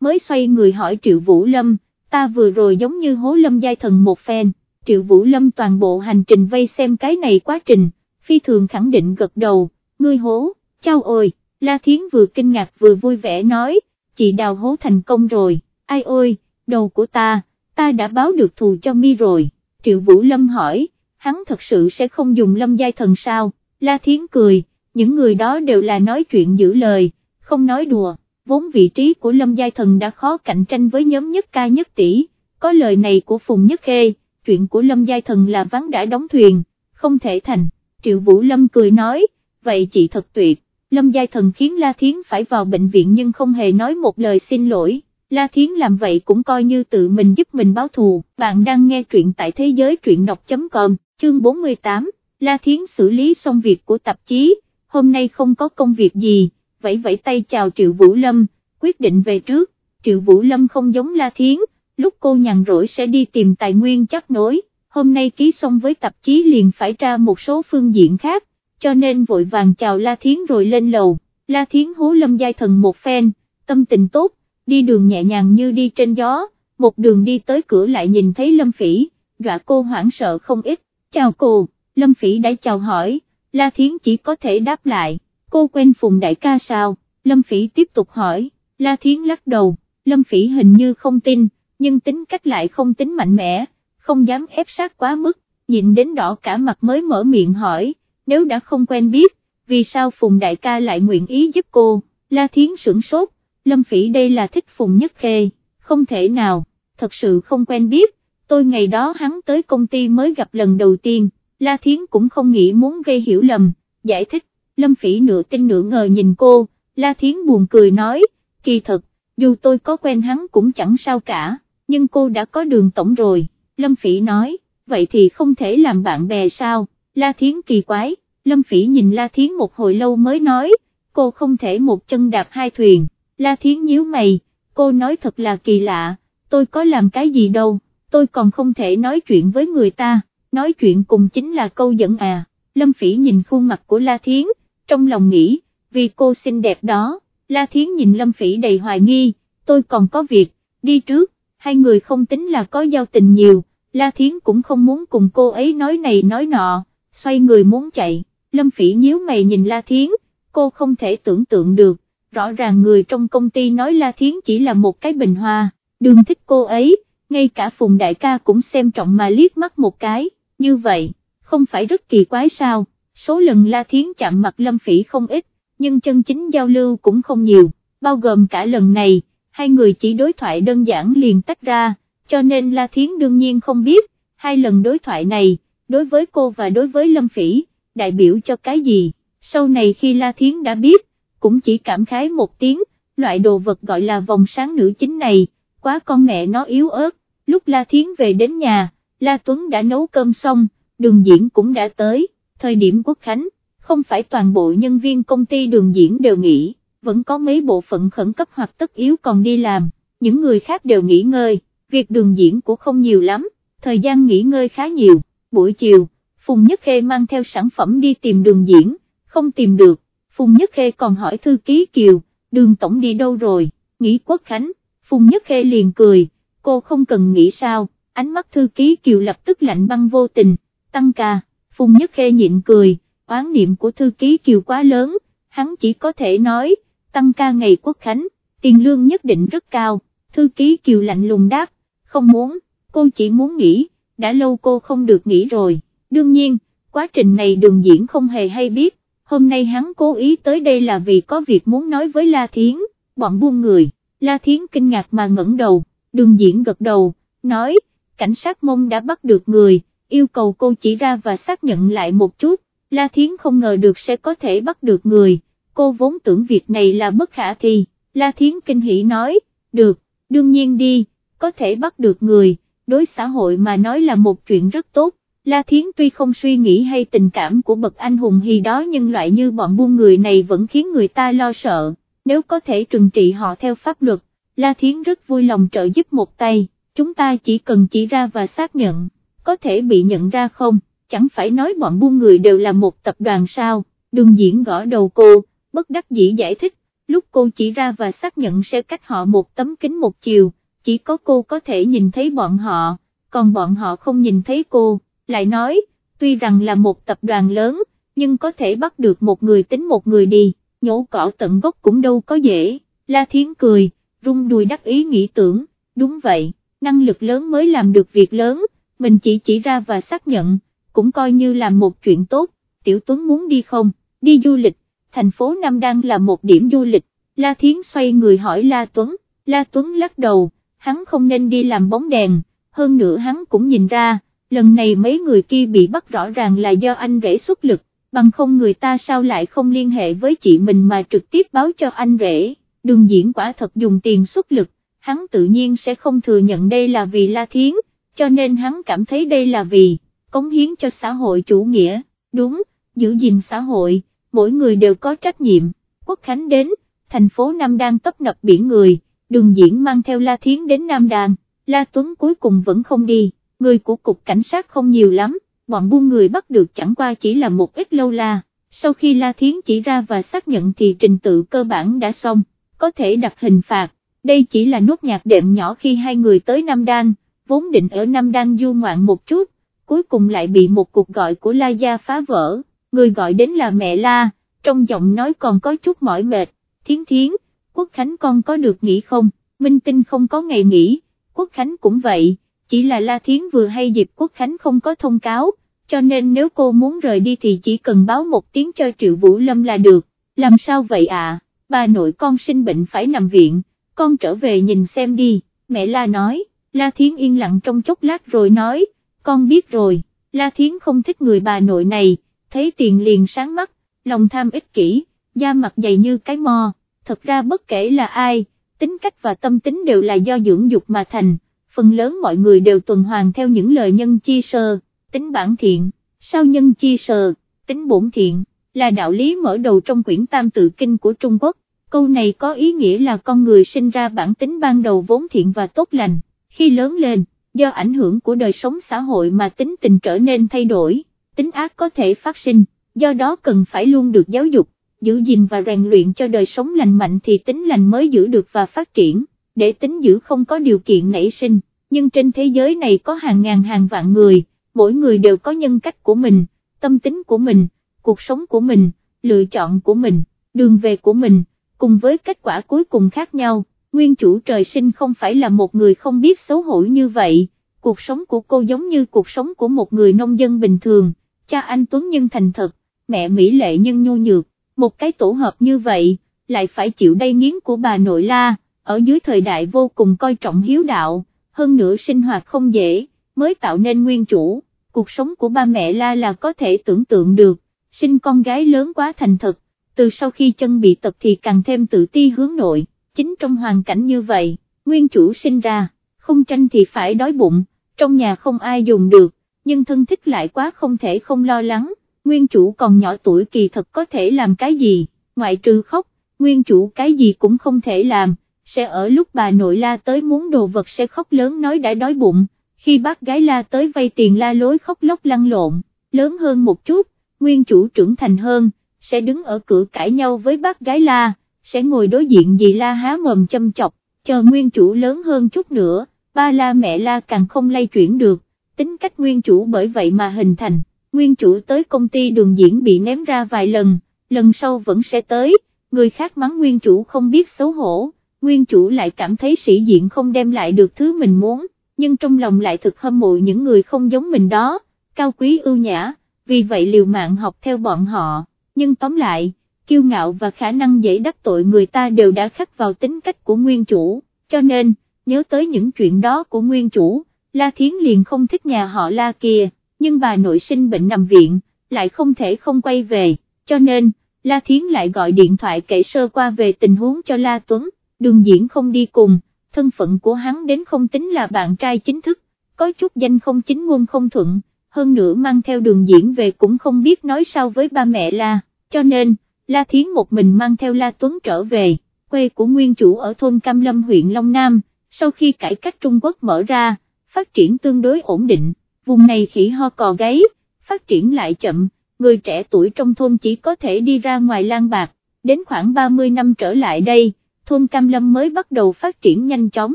mới xoay người hỏi Triệu Vũ Lâm, ta vừa rồi giống như hố lâm giai thần một phen, Triệu Vũ Lâm toàn bộ hành trình vây xem cái này quá trình, phi thường khẳng định gật đầu, ngươi hố, chao ôi, La Thiến vừa kinh ngạc vừa vui vẻ nói, chị đào hố thành công rồi, ai ôi, đầu của ta, ta đã báo được thù cho mi rồi, Triệu Vũ Lâm hỏi, hắn thật sự sẽ không dùng lâm giai thần sao, La Thiến cười, những người đó đều là nói chuyện giữ lời, không nói đùa, vốn vị trí của lâm giai thần đã khó cạnh tranh với nhóm nhất ca nhất tỷ, có lời này của Phùng Nhất Khê, chuyện của lâm giai thần là ván đã đóng thuyền, không thể thành, Triệu Vũ Lâm cười nói, vậy chị thật tuyệt, lâm giai thần khiến La Thiến phải vào bệnh viện nhưng không hề nói một lời xin lỗi. La Thiến làm vậy cũng coi như tự mình giúp mình báo thù, bạn đang nghe truyện tại thế giới truyện đọc.com, chương 48, La Thiến xử lý xong việc của tạp chí, hôm nay không có công việc gì, vẫy vẫy tay chào Triệu Vũ Lâm, quyết định về trước, Triệu Vũ Lâm không giống La Thiến, lúc cô nhàn rỗi sẽ đi tìm tài nguyên chắc nối, hôm nay ký xong với tạp chí liền phải ra một số phương diện khác, cho nên vội vàng chào La Thiến rồi lên lầu, La Thiến hố Lâm Giai Thần một phen, tâm tình tốt, đi đường nhẹ nhàng như đi trên gió, một đường đi tới cửa lại nhìn thấy Lâm Phỉ, dọa cô hoảng sợ không ít, chào cô, Lâm Phỉ đã chào hỏi, La Thiến chỉ có thể đáp lại, cô quen Phùng Đại ca sao, Lâm Phỉ tiếp tục hỏi, La Thiến lắc đầu, Lâm Phỉ hình như không tin, nhưng tính cách lại không tính mạnh mẽ, không dám ép sát quá mức, nhìn đến đỏ cả mặt mới mở miệng hỏi, nếu đã không quen biết, vì sao Phùng Đại ca lại nguyện ý giúp cô, La Thiến sửng sốt, Lâm Phỉ đây là thích Phùng Nhất Khê, không thể nào, thật sự không quen biết, tôi ngày đó hắn tới công ty mới gặp lần đầu tiên, La Thiến cũng không nghĩ muốn gây hiểu lầm, giải thích, Lâm Phỉ nửa tin nửa ngờ nhìn cô, La Thiến buồn cười nói, kỳ thật, dù tôi có quen hắn cũng chẳng sao cả, nhưng cô đã có đường tổng rồi, Lâm Phỉ nói, vậy thì không thể làm bạn bè sao, La Thiến kỳ quái, Lâm Phỉ nhìn La Thiến một hồi lâu mới nói, cô không thể một chân đạp hai thuyền. La Thiến nhíu mày, cô nói thật là kỳ lạ, tôi có làm cái gì đâu, tôi còn không thể nói chuyện với người ta, nói chuyện cùng chính là câu dẫn à, Lâm Phỉ nhìn khuôn mặt của La Thiến, trong lòng nghĩ, vì cô xinh đẹp đó, La Thiến nhìn Lâm Phỉ đầy hoài nghi, tôi còn có việc, đi trước, hai người không tính là có giao tình nhiều, La Thiến cũng không muốn cùng cô ấy nói này nói nọ, xoay người muốn chạy, Lâm Phỉ nhíu mày nhìn La Thiến, cô không thể tưởng tượng được, rõ ràng người trong công ty nói La Thiến chỉ là một cái bình hoa, đừng thích cô ấy, ngay cả Phùng Đại ca cũng xem trọng mà liếc mắt một cái, như vậy, không phải rất kỳ quái sao, số lần La Thiến chạm mặt Lâm Phỉ không ít, nhưng chân chính giao lưu cũng không nhiều, bao gồm cả lần này, hai người chỉ đối thoại đơn giản liền tách ra, cho nên La Thiến đương nhiên không biết, hai lần đối thoại này, đối với cô và đối với Lâm Phỉ, đại biểu cho cái gì, sau này khi La Thiến đã biết, cũng chỉ cảm khái một tiếng, loại đồ vật gọi là vòng sáng nữ chính này, quá con mẹ nó yếu ớt, lúc La Thiến về đến nhà, La Tuấn đã nấu cơm xong, đường diễn cũng đã tới, thời điểm quốc khánh, không phải toàn bộ nhân viên công ty đường diễn đều nghỉ, vẫn có mấy bộ phận khẩn cấp hoặc tất yếu còn đi làm, những người khác đều nghỉ ngơi, việc đường diễn cũng không nhiều lắm, thời gian nghỉ ngơi khá nhiều, buổi chiều, Phùng Nhất Khê mang theo sản phẩm đi tìm đường diễn, không tìm được, Phùng Nhất Khê còn hỏi thư ký Kiều, đường tổng đi đâu rồi, nghĩ quốc khánh, Phùng Nhất Khê liền cười, cô không cần nghĩ sao, ánh mắt thư ký Kiều lập tức lạnh băng vô tình, tăng ca, Phùng Nhất Khê nhịn cười, oán niệm của thư ký Kiều quá lớn, hắn chỉ có thể nói, tăng ca ngày quốc khánh, tiền lương nhất định rất cao, thư ký Kiều lạnh lùng đáp, không muốn, cô chỉ muốn nghỉ, đã lâu cô không được nghỉ rồi, đương nhiên, quá trình này đường diễn không hề hay biết, hôm nay hắn cố ý tới đây là vì có việc muốn nói với La Thiến, bọn buôn người, La Thiến kinh ngạc mà ngẩng đầu, đường diễn gật đầu, nói, cảnh sát mông đã bắt được người, yêu cầu cô chỉ ra và xác nhận lại một chút, La Thiến không ngờ được sẽ có thể bắt được người, cô vốn tưởng việc này là bất khả thi, La Thiến kinh hỉ nói, được, đương nhiên đi, có thể bắt được người, đối xã hội mà nói là một chuyện rất tốt. La Thiến tuy không suy nghĩ hay tình cảm của bậc anh hùng hy đó nhưng loại như bọn buôn người này vẫn khiến người ta lo sợ, nếu có thể trừng trị họ theo pháp luật, La Thiến rất vui lòng trợ giúp một tay, chúng ta chỉ cần chỉ ra và xác nhận, có thể bị nhận ra không, chẳng phải nói bọn buôn người đều là một tập đoàn sao, đường diễn gõ đầu cô, bất đắc dĩ giải thích, lúc cô chỉ ra và xác nhận sẽ cách họ một tấm kính một chiều, chỉ có cô có thể nhìn thấy bọn họ, còn bọn họ không nhìn thấy cô, lại nói, tuy rằng là một tập đoàn lớn, nhưng có thể bắt được một người tính một người đi, nhổ cỏ tận gốc cũng đâu có dễ, La Thiến cười, rung đùi đắc ý nghĩ tưởng, đúng vậy, năng lực lớn mới làm được việc lớn, mình chỉ chỉ ra và xác nhận, cũng coi như là một chuyện tốt, Tiểu Tuấn muốn đi không, đi du lịch, thành phố Nam đang là một điểm du lịch, La Thiến xoay người hỏi La Tuấn, La Tuấn lắc đầu, hắn không nên đi làm bóng đèn, hơn nữa hắn cũng nhìn ra, lần này mấy người kia bị bắt rõ ràng là do anh rể xuất lực, bằng không người ta sao lại không liên hệ với chị mình mà trực tiếp báo cho anh rể, đường diễn quả thật dùng tiền xuất lực, hắn tự nhiên sẽ không thừa nhận đây là vì La Thiến, cho nên hắn cảm thấy đây là vì, cống hiến cho xã hội chủ nghĩa, đúng, giữ gìn xã hội, mỗi người đều có trách nhiệm, quốc khánh đến, thành phố Nam đang tấp nập biển người, đường diễn mang theo La Thiến đến Nam Đàn, La Tuấn cuối cùng vẫn không đi, người của cục cảnh sát không nhiều lắm, bọn buôn người bắt được chẳng qua chỉ là một ít lâu la, sau khi La Thiến chỉ ra và xác nhận thì trình tự cơ bản đã xong, có thể đặt hình phạt, đây chỉ là nốt nhạc đệm nhỏ khi hai người tới Nam Đan, vốn định ở Nam Đan du ngoạn một chút, cuối cùng lại bị một cuộc gọi của La Gia phá vỡ, người gọi đến là mẹ La, trong giọng nói còn có chút mỏi mệt, thiến thiến, Quốc Khánh con có được nghỉ không, Minh Tinh không có ngày nghỉ, Quốc Khánh cũng vậy, chỉ là La Thiến vừa hay dịp Quốc Khánh không có thông cáo, cho nên nếu cô muốn rời đi thì chỉ cần báo một tiếng cho Triệu Vũ Lâm là được, làm sao vậy à, bà nội con sinh bệnh phải nằm viện, con trở về nhìn xem đi, mẹ La nói, La Thiến yên lặng trong chốc lát rồi nói, con biết rồi, La Thiến không thích người bà nội này, thấy tiền liền sáng mắt, lòng tham ích kỷ, da mặt dày như cái mò, thật ra bất kể là ai, tính cách và tâm tính đều là do dưỡng dục mà thành, phần lớn mọi người đều tuần hoàn theo những lời nhân chi sơ, tính bản thiện, sao nhân chi sơ, tính bổn thiện, là đạo lý mở đầu trong quyển tam tự kinh của Trung Quốc, câu này có ý nghĩa là con người sinh ra bản tính ban đầu vốn thiện và tốt lành, khi lớn lên, do ảnh hưởng của đời sống xã hội mà tính tình trở nên thay đổi, tính ác có thể phát sinh, do đó cần phải luôn được giáo dục, giữ gìn và rèn luyện cho đời sống lành mạnh thì tính lành mới giữ được và phát triển, để tính giữ không có điều kiện nảy sinh, nhưng trên thế giới này có hàng ngàn hàng vạn người, mỗi người đều có nhân cách của mình, tâm tính của mình, cuộc sống của mình, lựa chọn của mình, đường về của mình, cùng với kết quả cuối cùng khác nhau, nguyên chủ trời sinh không phải là một người không biết xấu hổ như vậy, cuộc sống của cô giống như cuộc sống của một người nông dân bình thường, cha anh Tuấn Nhân thành thật, mẹ Mỹ Lệ Nhân nhu nhược, một cái tổ hợp như vậy, lại phải chịu đây nghiến của bà nội la, ở dưới thời đại vô cùng coi trọng hiếu đạo, hơn nữa sinh hoạt không dễ, mới tạo nên nguyên chủ, cuộc sống của ba mẹ la là có thể tưởng tượng được, sinh con gái lớn quá thành thật, từ sau khi chân bị tật thì càng thêm tự ti hướng nội, chính trong hoàn cảnh như vậy, nguyên chủ sinh ra, không tranh thì phải đói bụng, trong nhà không ai dùng được, nhưng thân thích lại quá không thể không lo lắng nguyên chủ còn nhỏ tuổi kỳ thật có thể làm cái gì, ngoại trừ khóc, nguyên chủ cái gì cũng không thể làm, sẽ ở lúc bà nội la tới muốn đồ vật sẽ khóc lớn nói đã đói bụng, khi bác gái la tới vay tiền la lối khóc lóc lăn lộn, lớn hơn một chút, nguyên chủ trưởng thành hơn, sẽ đứng ở cửa cãi nhau với bác gái La, sẽ ngồi đối diện dì La há mồm châm chọc, chờ nguyên chủ lớn hơn chút nữa, ba La mẹ La càng không lay chuyển được, tính cách nguyên chủ bởi vậy mà hình thành, nguyên chủ tới công ty đường diễn bị ném ra vài lần, lần sau vẫn sẽ tới, người khác mắng nguyên chủ không biết xấu hổ, nguyên chủ lại cảm thấy sĩ diện không đem lại được thứ mình muốn, nhưng trong lòng lại thực hâm mộ những người không giống mình đó, cao quý ưu nhã, vì vậy liều mạng học theo bọn họ, nhưng tóm lại, kiêu ngạo và khả năng dễ đắc tội người ta đều đã khắc vào tính cách của nguyên chủ, cho nên, nhớ tới những chuyện đó của nguyên chủ, La Thiến liền không thích nhà họ La kia, nhưng bà nội sinh bệnh nằm viện, lại không thể không quay về, cho nên, La Thiến lại gọi điện thoại kể sơ qua về tình huống cho La Tuấn, đường diễn không đi cùng, thân phận của hắn đến không tính là bạn trai chính thức, có chút danh không chính ngôn không thuận, hơn nữa mang theo đường diễn về cũng không biết nói sao với ba mẹ La, cho nên, La Thiến một mình mang theo La Tuấn trở về, quê của nguyên chủ ở thôn Cam Lâm huyện Long Nam, sau khi cải cách Trung Quốc mở ra, phát triển tương đối ổn định, vùng này khỉ ho cò gáy, phát triển lại chậm, người trẻ tuổi trong thôn chỉ có thể đi ra ngoài lang bạc, đến khoảng 30 năm trở lại đây, thôn Cam Lâm mới bắt đầu phát triển nhanh chóng,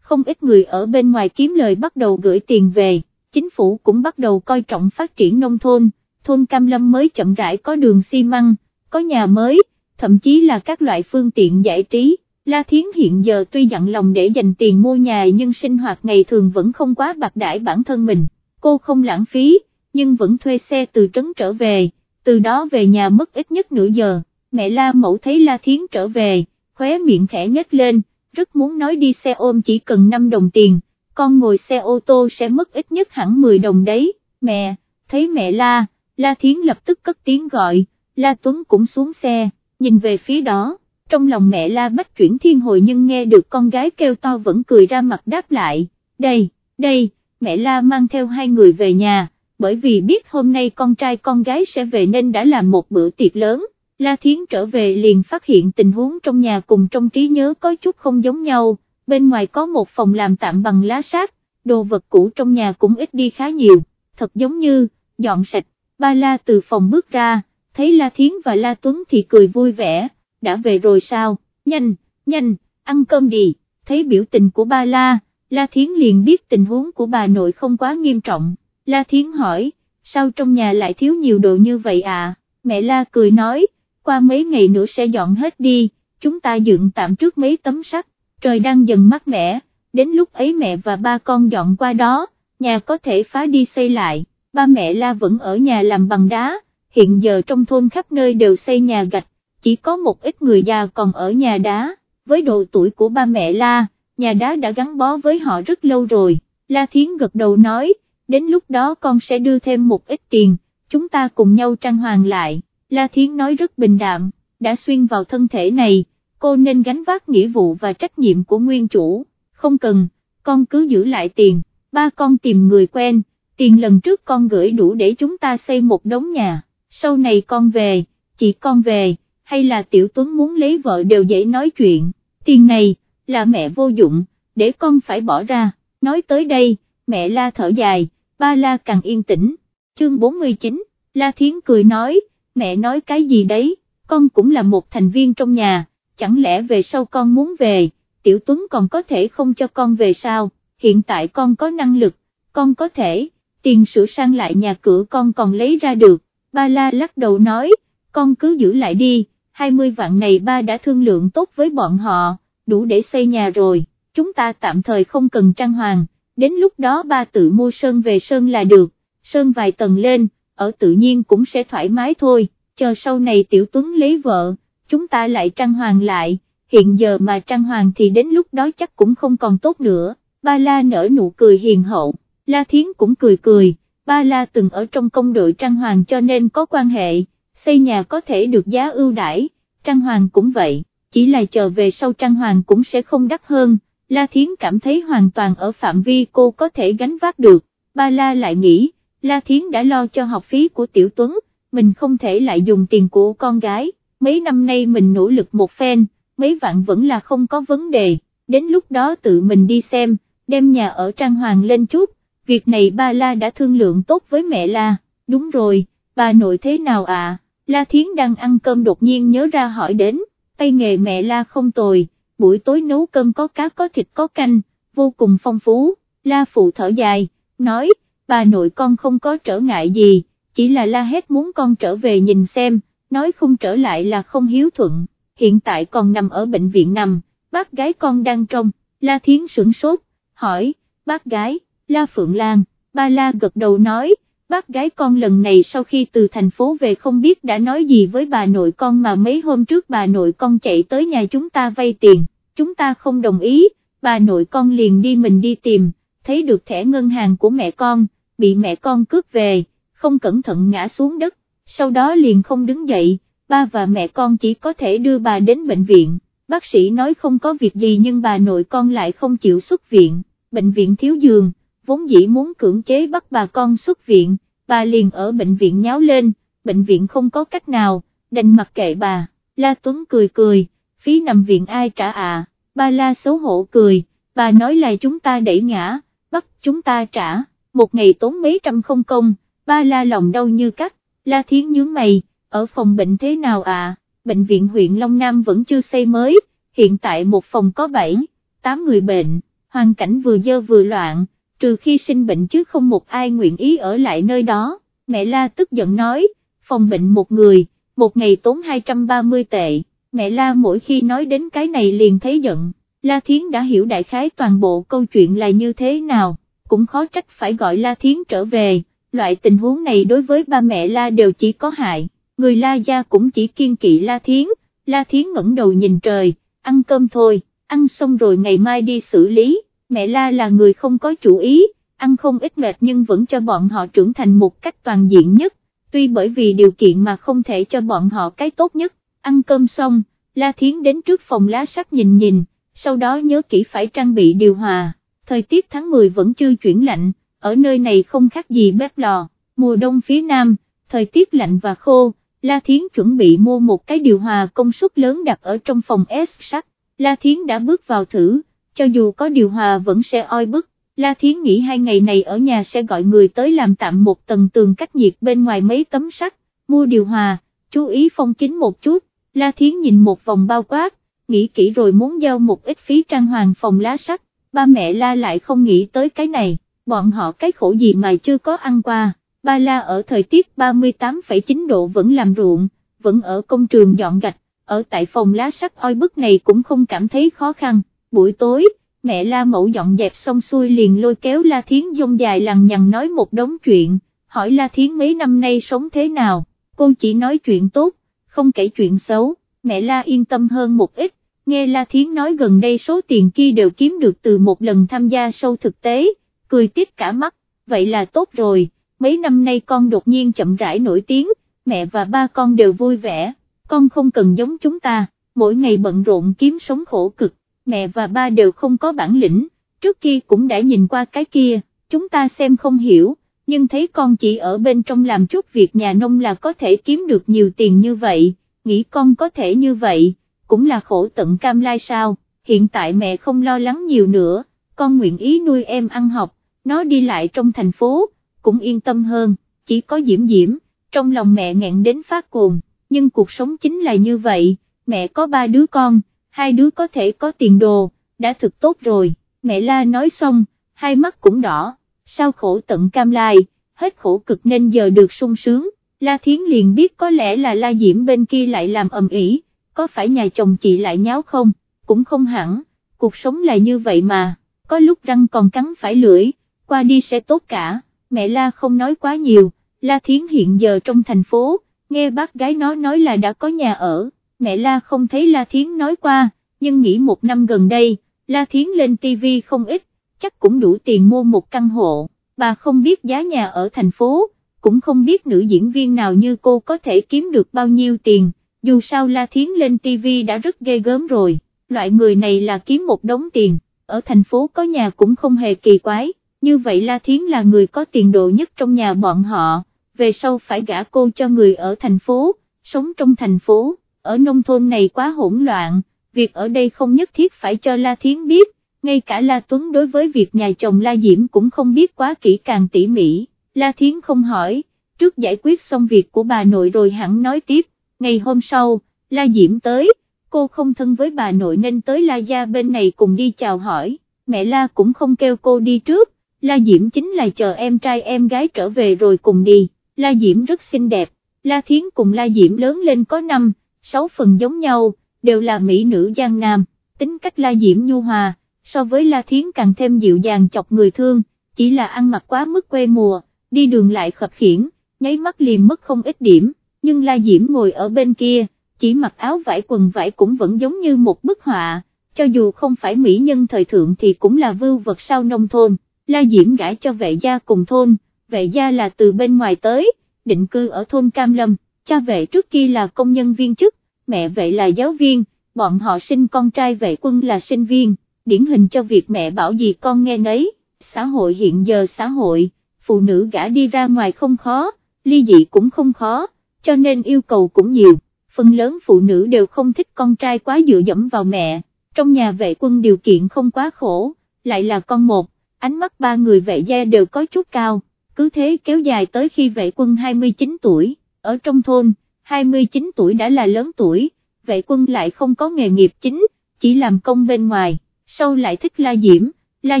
không ít người ở bên ngoài kiếm lời bắt đầu gửi tiền về, chính phủ cũng bắt đầu coi trọng phát triển nông thôn, thôn Cam Lâm mới chậm rãi có đường xi măng, có nhà mới, thậm chí là các loại phương tiện giải trí. La Thiến hiện giờ tuy dặn lòng để dành tiền mua nhà nhưng sinh hoạt ngày thường vẫn không quá bạc đãi bản thân mình, cô không lãng phí, nhưng vẫn thuê xe từ trấn trở về, từ đó về nhà mất ít nhất nửa giờ, mẹ La Mẫu thấy La Thiến trở về, khóe miệng khẽ nhếch lên, rất muốn nói đi xe ôm chỉ cần 5 đồng tiền, con ngồi xe ô tô sẽ mất ít nhất hẳn 10 đồng đấy, mẹ, thấy mẹ La, La Thiến lập tức cất tiếng gọi, La Tuấn cũng xuống xe, nhìn về phía đó, trong lòng mẹ La Bách chuyển thiên hồi nhưng nghe được con gái kêu to vẫn cười ra mặt đáp lại, đây, đây, mẹ La mang theo hai người về nhà, bởi vì biết hôm nay con trai con gái sẽ về nên đã làm một bữa tiệc lớn. La Thiến trở về liền phát hiện tình huống trong nhà cùng trong trí nhớ có chút không giống nhau, bên ngoài có một phòng làm tạm bằng lá sát, đồ vật cũ trong nhà cũng ít đi khá nhiều, thật giống như, dọn sạch, ba La từ phòng bước ra, thấy La Thiến và La Tuấn thì cười vui vẻ, đã về rồi sao, nhanh, nhanh, ăn cơm đi, thấy biểu tình của ba La, La Thiến liền biết tình huống của bà nội không quá nghiêm trọng, La Thiến hỏi, sao trong nhà lại thiếu nhiều đồ như vậy à, mẹ La cười nói, qua mấy ngày nữa sẽ dọn hết đi, chúng ta dựng tạm trước mấy tấm sắt, trời đang dần mát mẻ, đến lúc ấy mẹ và ba con dọn qua đó, nhà có thể phá đi xây lại, ba mẹ La vẫn ở nhà làm bằng đá, hiện giờ trong thôn khắp nơi đều xây nhà gạch, chỉ có một ít người già còn ở nhà đá, với độ tuổi của ba mẹ La, nhà đá đã gắn bó với họ rất lâu rồi, La Thiến gật đầu nói, đến lúc đó con sẽ đưa thêm một ít tiền, chúng ta cùng nhau trang hoàng lại, La Thiến nói rất bình đạm, đã xuyên vào thân thể này, cô nên gánh vác nghĩa vụ và trách nhiệm của nguyên chủ, không cần, con cứ giữ lại tiền, ba con tìm người quen, tiền lần trước con gửi đủ để chúng ta xây một đống nhà, sau này con về, chị con về, hay là Tiểu Tuấn muốn lấy vợ đều dễ nói chuyện, tiền này, là mẹ vô dụng, để con phải bỏ ra, nói tới đây, mẹ la thở dài, ba la càng yên tĩnh, chương 49, la thiến cười nói, mẹ nói cái gì đấy, con cũng là một thành viên trong nhà, chẳng lẽ về sau con muốn về, tiểu tuấn còn có thể không cho con về sao, hiện tại con có năng lực, con có thể, tiền sửa sang lại nhà cửa con còn lấy ra được, ba la lắc đầu nói, con cứ giữ lại đi, 20 vạn này ba đã thương lượng tốt với bọn họ, đủ để xây nhà rồi, chúng ta tạm thời không cần trang hoàng, đến lúc đó ba tự mua sơn về sơn là được, sơn vài tầng lên, ở tự nhiên cũng sẽ thoải mái thôi, chờ sau này tiểu tuấn lấy vợ, chúng ta lại trang hoàng lại, hiện giờ mà trang hoàng thì đến lúc đó chắc cũng không còn tốt nữa, ba la nở nụ cười hiền hậu, la thiến cũng cười cười, ba la từng ở trong công đội trang hoàng cho nên có quan hệ, xây nhà có thể được giá ưu đãi, trang hoàng cũng vậy, chỉ là chờ về sau trang hoàng cũng sẽ không đắt hơn, La Thiến cảm thấy hoàn toàn ở phạm vi cô có thể gánh vác được, ba La lại nghĩ, La Thiến đã lo cho học phí của Tiểu Tuấn, mình không thể lại dùng tiền của con gái, mấy năm nay mình nỗ lực một phen, mấy vạn vẫn là không có vấn đề, đến lúc đó tự mình đi xem, đem nhà ở trang hoàng lên chút, việc này ba La đã thương lượng tốt với mẹ La, đúng rồi, bà nội thế nào à, La Thiến đang ăn cơm đột nhiên nhớ ra hỏi đến, tay nghề mẹ La không tồi, buổi tối nấu cơm có cá có thịt có canh, vô cùng phong phú, La Phụ thở dài, nói, bà nội con không có trở ngại gì, chỉ là La hét muốn con trở về nhìn xem, nói không trở lại là không hiếu thuận, hiện tại còn nằm ở bệnh viện nằm, bác gái con đang trong, La Thiến sửng sốt, hỏi, bác gái, La Phượng Lan, ba La gật đầu nói, bác gái con lần này sau khi từ thành phố về không biết đã nói gì với bà nội con mà mấy hôm trước bà nội con chạy tới nhà chúng ta vay tiền, chúng ta không đồng ý, bà nội con liền đi mình đi tìm, thấy được thẻ ngân hàng của mẹ con, bị mẹ con cướp về, không cẩn thận ngã xuống đất, sau đó liền không đứng dậy, ba và mẹ con chỉ có thể đưa bà đến bệnh viện, bác sĩ nói không có việc gì nhưng bà nội con lại không chịu xuất viện, bệnh viện thiếu giường vốn dĩ muốn cưỡng chế bắt bà con xuất viện, bà liền ở bệnh viện nháo lên, bệnh viện không có cách nào, đành mặc kệ bà, La Tuấn cười cười, phí nằm viện ai trả à, ba La xấu hổ cười, bà nói là chúng ta đẩy ngã, bắt chúng ta trả, một ngày tốn mấy trăm không công, ba La lòng đau như cắt, La Thiến nhướng mày, ở phòng bệnh thế nào à, bệnh viện huyện Long Nam vẫn chưa xây mới, hiện tại một phòng có 7, 8 người bệnh, hoàn cảnh vừa dơ vừa loạn trừ khi sinh bệnh chứ không một ai nguyện ý ở lại nơi đó, mẹ La tức giận nói, phòng bệnh một người, một ngày tốn 230 tệ, mẹ La mỗi khi nói đến cái này liền thấy giận, La Thiến đã hiểu đại khái toàn bộ câu chuyện là như thế nào, cũng khó trách phải gọi La Thiến trở về, loại tình huống này đối với ba mẹ La đều chỉ có hại, người La gia cũng chỉ kiên kỵ La Thiến, La Thiến ngẩng đầu nhìn trời, ăn cơm thôi, ăn xong rồi ngày mai đi xử lý mẹ La là người không có chủ ý, ăn không ít mệt nhưng vẫn cho bọn họ trưởng thành một cách toàn diện nhất, tuy bởi vì điều kiện mà không thể cho bọn họ cái tốt nhất, ăn cơm xong, La Thiến đến trước phòng lá sắt nhìn nhìn, sau đó nhớ kỹ phải trang bị điều hòa, thời tiết tháng 10 vẫn chưa chuyển lạnh, ở nơi này không khác gì bếp lò, mùa đông phía nam, thời tiết lạnh và khô, La Thiến chuẩn bị mua một cái điều hòa công suất lớn đặt ở trong phòng S sắt, La Thiến đã bước vào thử, cho dù có điều hòa vẫn sẽ oi bức, La Thiến nghĩ hai ngày này ở nhà sẽ gọi người tới làm tạm một tầng tường cách nhiệt bên ngoài mấy tấm sắt, mua điều hòa, chú ý phong kính một chút, La Thiến nhìn một vòng bao quát, nghĩ kỹ rồi muốn giao một ít phí trang hoàng phòng lá sắt, ba mẹ La lại không nghĩ tới cái này, bọn họ cái khổ gì mà chưa có ăn qua, ba La ở thời tiết 38,9 độ vẫn làm ruộng, vẫn ở công trường dọn gạch, ở tại phòng lá sắt oi bức này cũng không cảm thấy khó khăn buổi tối, mẹ La Mẫu dọn dẹp xong xuôi liền lôi kéo La Thiến dông dài lằng nhằng nói một đống chuyện, hỏi La Thiến mấy năm nay sống thế nào, cô chỉ nói chuyện tốt, không kể chuyện xấu, mẹ La yên tâm hơn một ít, nghe La Thiến nói gần đây số tiền kia đều kiếm được từ một lần tham gia sâu thực tế, cười tít cả mắt, vậy là tốt rồi, mấy năm nay con đột nhiên chậm rãi nổi tiếng, mẹ và ba con đều vui vẻ, con không cần giống chúng ta, mỗi ngày bận rộn kiếm sống khổ cực mẹ và ba đều không có bản lĩnh, trước kia cũng đã nhìn qua cái kia, chúng ta xem không hiểu, nhưng thấy con chỉ ở bên trong làm chút việc nhà nông là có thể kiếm được nhiều tiền như vậy, nghĩ con có thể như vậy, cũng là khổ tận cam lai sao, hiện tại mẹ không lo lắng nhiều nữa, con nguyện ý nuôi em ăn học, nó đi lại trong thành phố, cũng yên tâm hơn, chỉ có diễm diễm, trong lòng mẹ nghẹn đến phát cuồng, nhưng cuộc sống chính là như vậy, mẹ có ba đứa con, hai đứa có thể có tiền đồ, đã thực tốt rồi, mẹ la nói xong, hai mắt cũng đỏ, sao khổ tận cam lai, hết khổ cực nên giờ được sung sướng, la thiến liền biết có lẽ là la diễm bên kia lại làm ầm ĩ, có phải nhà chồng chị lại nháo không, cũng không hẳn, cuộc sống là như vậy mà, có lúc răng còn cắn phải lưỡi, qua đi sẽ tốt cả, mẹ la không nói quá nhiều, la thiến hiện giờ trong thành phố, nghe bác gái nó nói là đã có nhà ở mẹ La không thấy La Thiến nói qua, nhưng nghĩ một năm gần đây, La Thiến lên TV không ít, chắc cũng đủ tiền mua một căn hộ, bà không biết giá nhà ở thành phố, cũng không biết nữ diễn viên nào như cô có thể kiếm được bao nhiêu tiền, dù sao La Thiến lên TV đã rất ghê gớm rồi, loại người này là kiếm một đống tiền, ở thành phố có nhà cũng không hề kỳ quái, như vậy La Thiến là người có tiền độ nhất trong nhà bọn họ, về sau phải gả cô cho người ở thành phố, sống trong thành phố ở nông thôn này quá hỗn loạn, việc ở đây không nhất thiết phải cho La Thiến biết, ngay cả La Tuấn đối với việc nhà chồng La Diễm cũng không biết quá kỹ càng tỉ mỉ, La Thiến không hỏi, trước giải quyết xong việc của bà nội rồi hẳn nói tiếp, ngày hôm sau, La Diễm tới, cô không thân với bà nội nên tới La Gia bên này cùng đi chào hỏi, mẹ La cũng không kêu cô đi trước, La Diễm chính là chờ em trai em gái trở về rồi cùng đi, La Diễm rất xinh đẹp, La Thiến cùng La Diễm lớn lên có năm sáu phần giống nhau, đều là mỹ nữ giang nam, tính cách La Diễm nhu hòa, so với La Thiến càng thêm dịu dàng chọc người thương, chỉ là ăn mặc quá mức quê mùa, đi đường lại khập khiển, nháy mắt liền mất không ít điểm, nhưng La Diễm ngồi ở bên kia, chỉ mặc áo vải quần vải cũng vẫn giống như một bức họa, cho dù không phải mỹ nhân thời thượng thì cũng là vưu vật sau nông thôn, La Diễm gãi cho vệ gia cùng thôn, vệ gia là từ bên ngoài tới, định cư ở thôn Cam Lâm, cha vệ trước kia là công nhân viên chức, mẹ vệ là giáo viên, bọn họ sinh con trai vệ quân là sinh viên, điển hình cho việc mẹ bảo gì con nghe nấy, xã hội hiện giờ xã hội, phụ nữ gã đi ra ngoài không khó, ly dị cũng không khó, cho nên yêu cầu cũng nhiều, phần lớn phụ nữ đều không thích con trai quá dựa dẫm vào mẹ, trong nhà vệ quân điều kiện không quá khổ, lại là con một, ánh mắt ba người vệ gia đều có chút cao, cứ thế kéo dài tới khi vệ quân 29 tuổi, ở trong thôn, 29 tuổi đã là lớn tuổi, vệ quân lại không có nghề nghiệp chính, chỉ làm công bên ngoài, sau lại thích La Diễm, La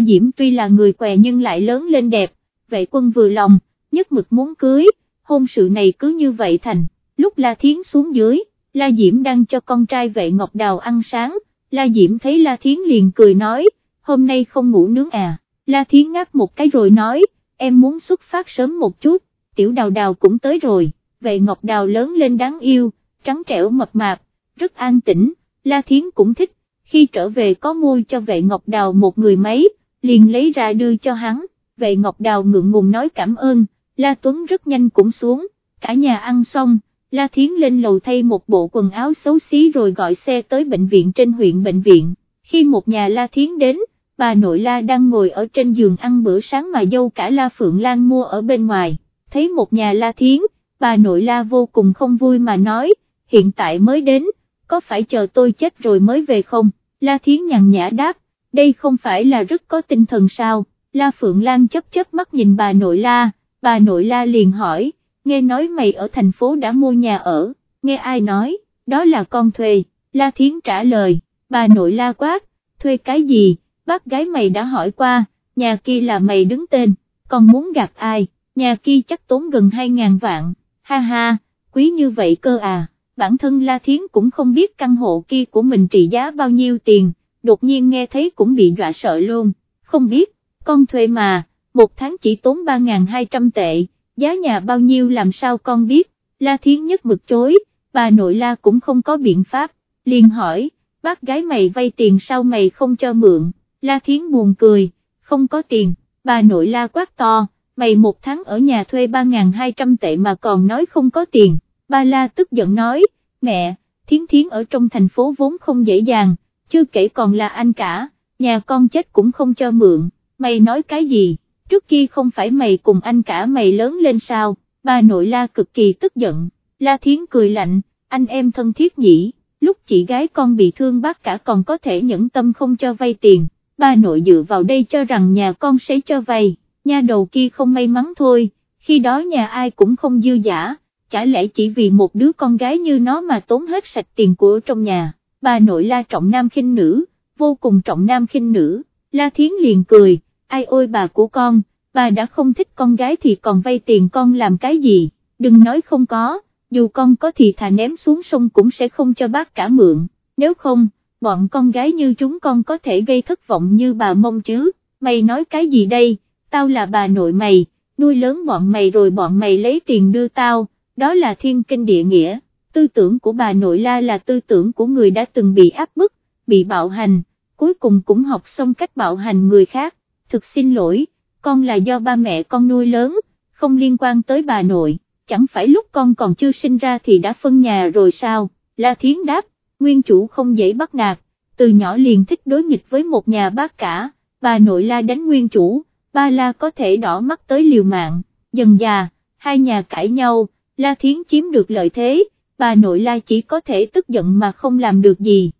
Diễm tuy là người què nhưng lại lớn lên đẹp, vệ quân vừa lòng, nhất mực muốn cưới, hôn sự này cứ như vậy thành, lúc La Thiến xuống dưới, La Diễm đang cho con trai vệ Ngọc Đào ăn sáng, La Diễm thấy La Thiến liền cười nói, hôm nay không ngủ nướng à, La Thiến ngáp một cái rồi nói, em muốn xuất phát sớm một chút, tiểu đào đào cũng tới rồi, vệ Ngọc Đào lớn lên đáng yêu, trắng trẻo mập mạp, rất an tĩnh, La Thiến cũng thích, khi trở về có mua cho vệ Ngọc Đào một người mấy, liền lấy ra đưa cho hắn, vệ Ngọc Đào ngượng ngùng nói cảm ơn, La Tuấn rất nhanh cũng xuống, cả nhà ăn xong, La Thiến lên lầu thay một bộ quần áo xấu xí rồi gọi xe tới bệnh viện trên huyện bệnh viện, khi một nhà La Thiến đến, bà nội La đang ngồi ở trên giường ăn bữa sáng mà dâu cả La Phượng Lan mua ở bên ngoài, thấy một nhà La Thiến, bà nội La vô cùng không vui mà nói, hiện tại mới đến, có phải chờ tôi chết rồi mới về không, La Thiến nhàn nhã đáp, đây không phải là rất có tinh thần sao, La Phượng Lan chấp chấp mắt nhìn bà nội La, bà nội La liền hỏi, nghe nói mày ở thành phố đã mua nhà ở, nghe ai nói, đó là con thuê, La Thiến trả lời, bà nội La quát, thuê cái gì, bác gái mày đã hỏi qua, nhà kia là mày đứng tên, còn muốn gạt ai, nhà kia chắc tốn gần 2.000 vạn, ha ha, quý như vậy cơ à, bản thân La Thiến cũng không biết căn hộ kia của mình trị giá bao nhiêu tiền, đột nhiên nghe thấy cũng bị dọa sợ luôn, không biết, con thuê mà, một tháng chỉ tốn 3.200 tệ, giá nhà bao nhiêu làm sao con biết, La Thiến nhất mực chối, bà nội La cũng không có biện pháp, liền hỏi, bác gái mày vay tiền sao mày không cho mượn, La Thiến buồn cười, không có tiền, bà nội La quát to, mày một tháng ở nhà thuê 3.200 tệ mà còn nói không có tiền, ba La tức giận nói, mẹ, Thiến Thiến ở trong thành phố vốn không dễ dàng, chưa kể còn là anh cả, nhà con chết cũng không cho mượn, mày nói cái gì, trước kia không phải mày cùng anh cả mày lớn lên sao, bà nội La cực kỳ tức giận, La Thiến cười lạnh, anh em thân thiết nhỉ, lúc chị gái con bị thương bác cả còn có thể nhẫn tâm không cho vay tiền, bà nội dựa vào đây cho rằng nhà con sẽ cho vay, nha đầu kia không may mắn thôi, khi đó nhà ai cũng không dư giả, chả lẽ chỉ vì một đứa con gái như nó mà tốn hết sạch tiền của trong nhà, bà nội La trọng nam khinh nữ, vô cùng trọng nam khinh nữ, La Thiến liền cười, ai ôi bà của con, bà đã không thích con gái thì còn vay tiền con làm cái gì, đừng nói không có, dù con có thì thà ném xuống sông cũng sẽ không cho bác cả mượn, nếu không, bọn con gái như chúng con có thể gây thất vọng như bà mong chứ, mày nói cái gì đây, tao là bà nội mày, nuôi lớn bọn mày rồi bọn mày lấy tiền đưa tao, đó là thiên kinh địa nghĩa, tư tưởng của bà nội la là tư tưởng của người đã từng bị áp bức, bị bạo hành, cuối cùng cũng học xong cách bạo hành người khác, thực xin lỗi, con là do ba mẹ con nuôi lớn, không liên quan tới bà nội, chẳng phải lúc con còn chưa sinh ra thì đã phân nhà rồi sao, La Thiến đáp, nguyên chủ không dễ bắt nạt, từ nhỏ liền thích đối nghịch với một nhà bác cả, bà nội La đánh nguyên chủ, ba La có thể đỏ mắt tới liều mạng, dần già, hai nhà cãi nhau, La Thiến chiếm được lợi thế, bà nội La chỉ có thể tức giận mà không làm được gì.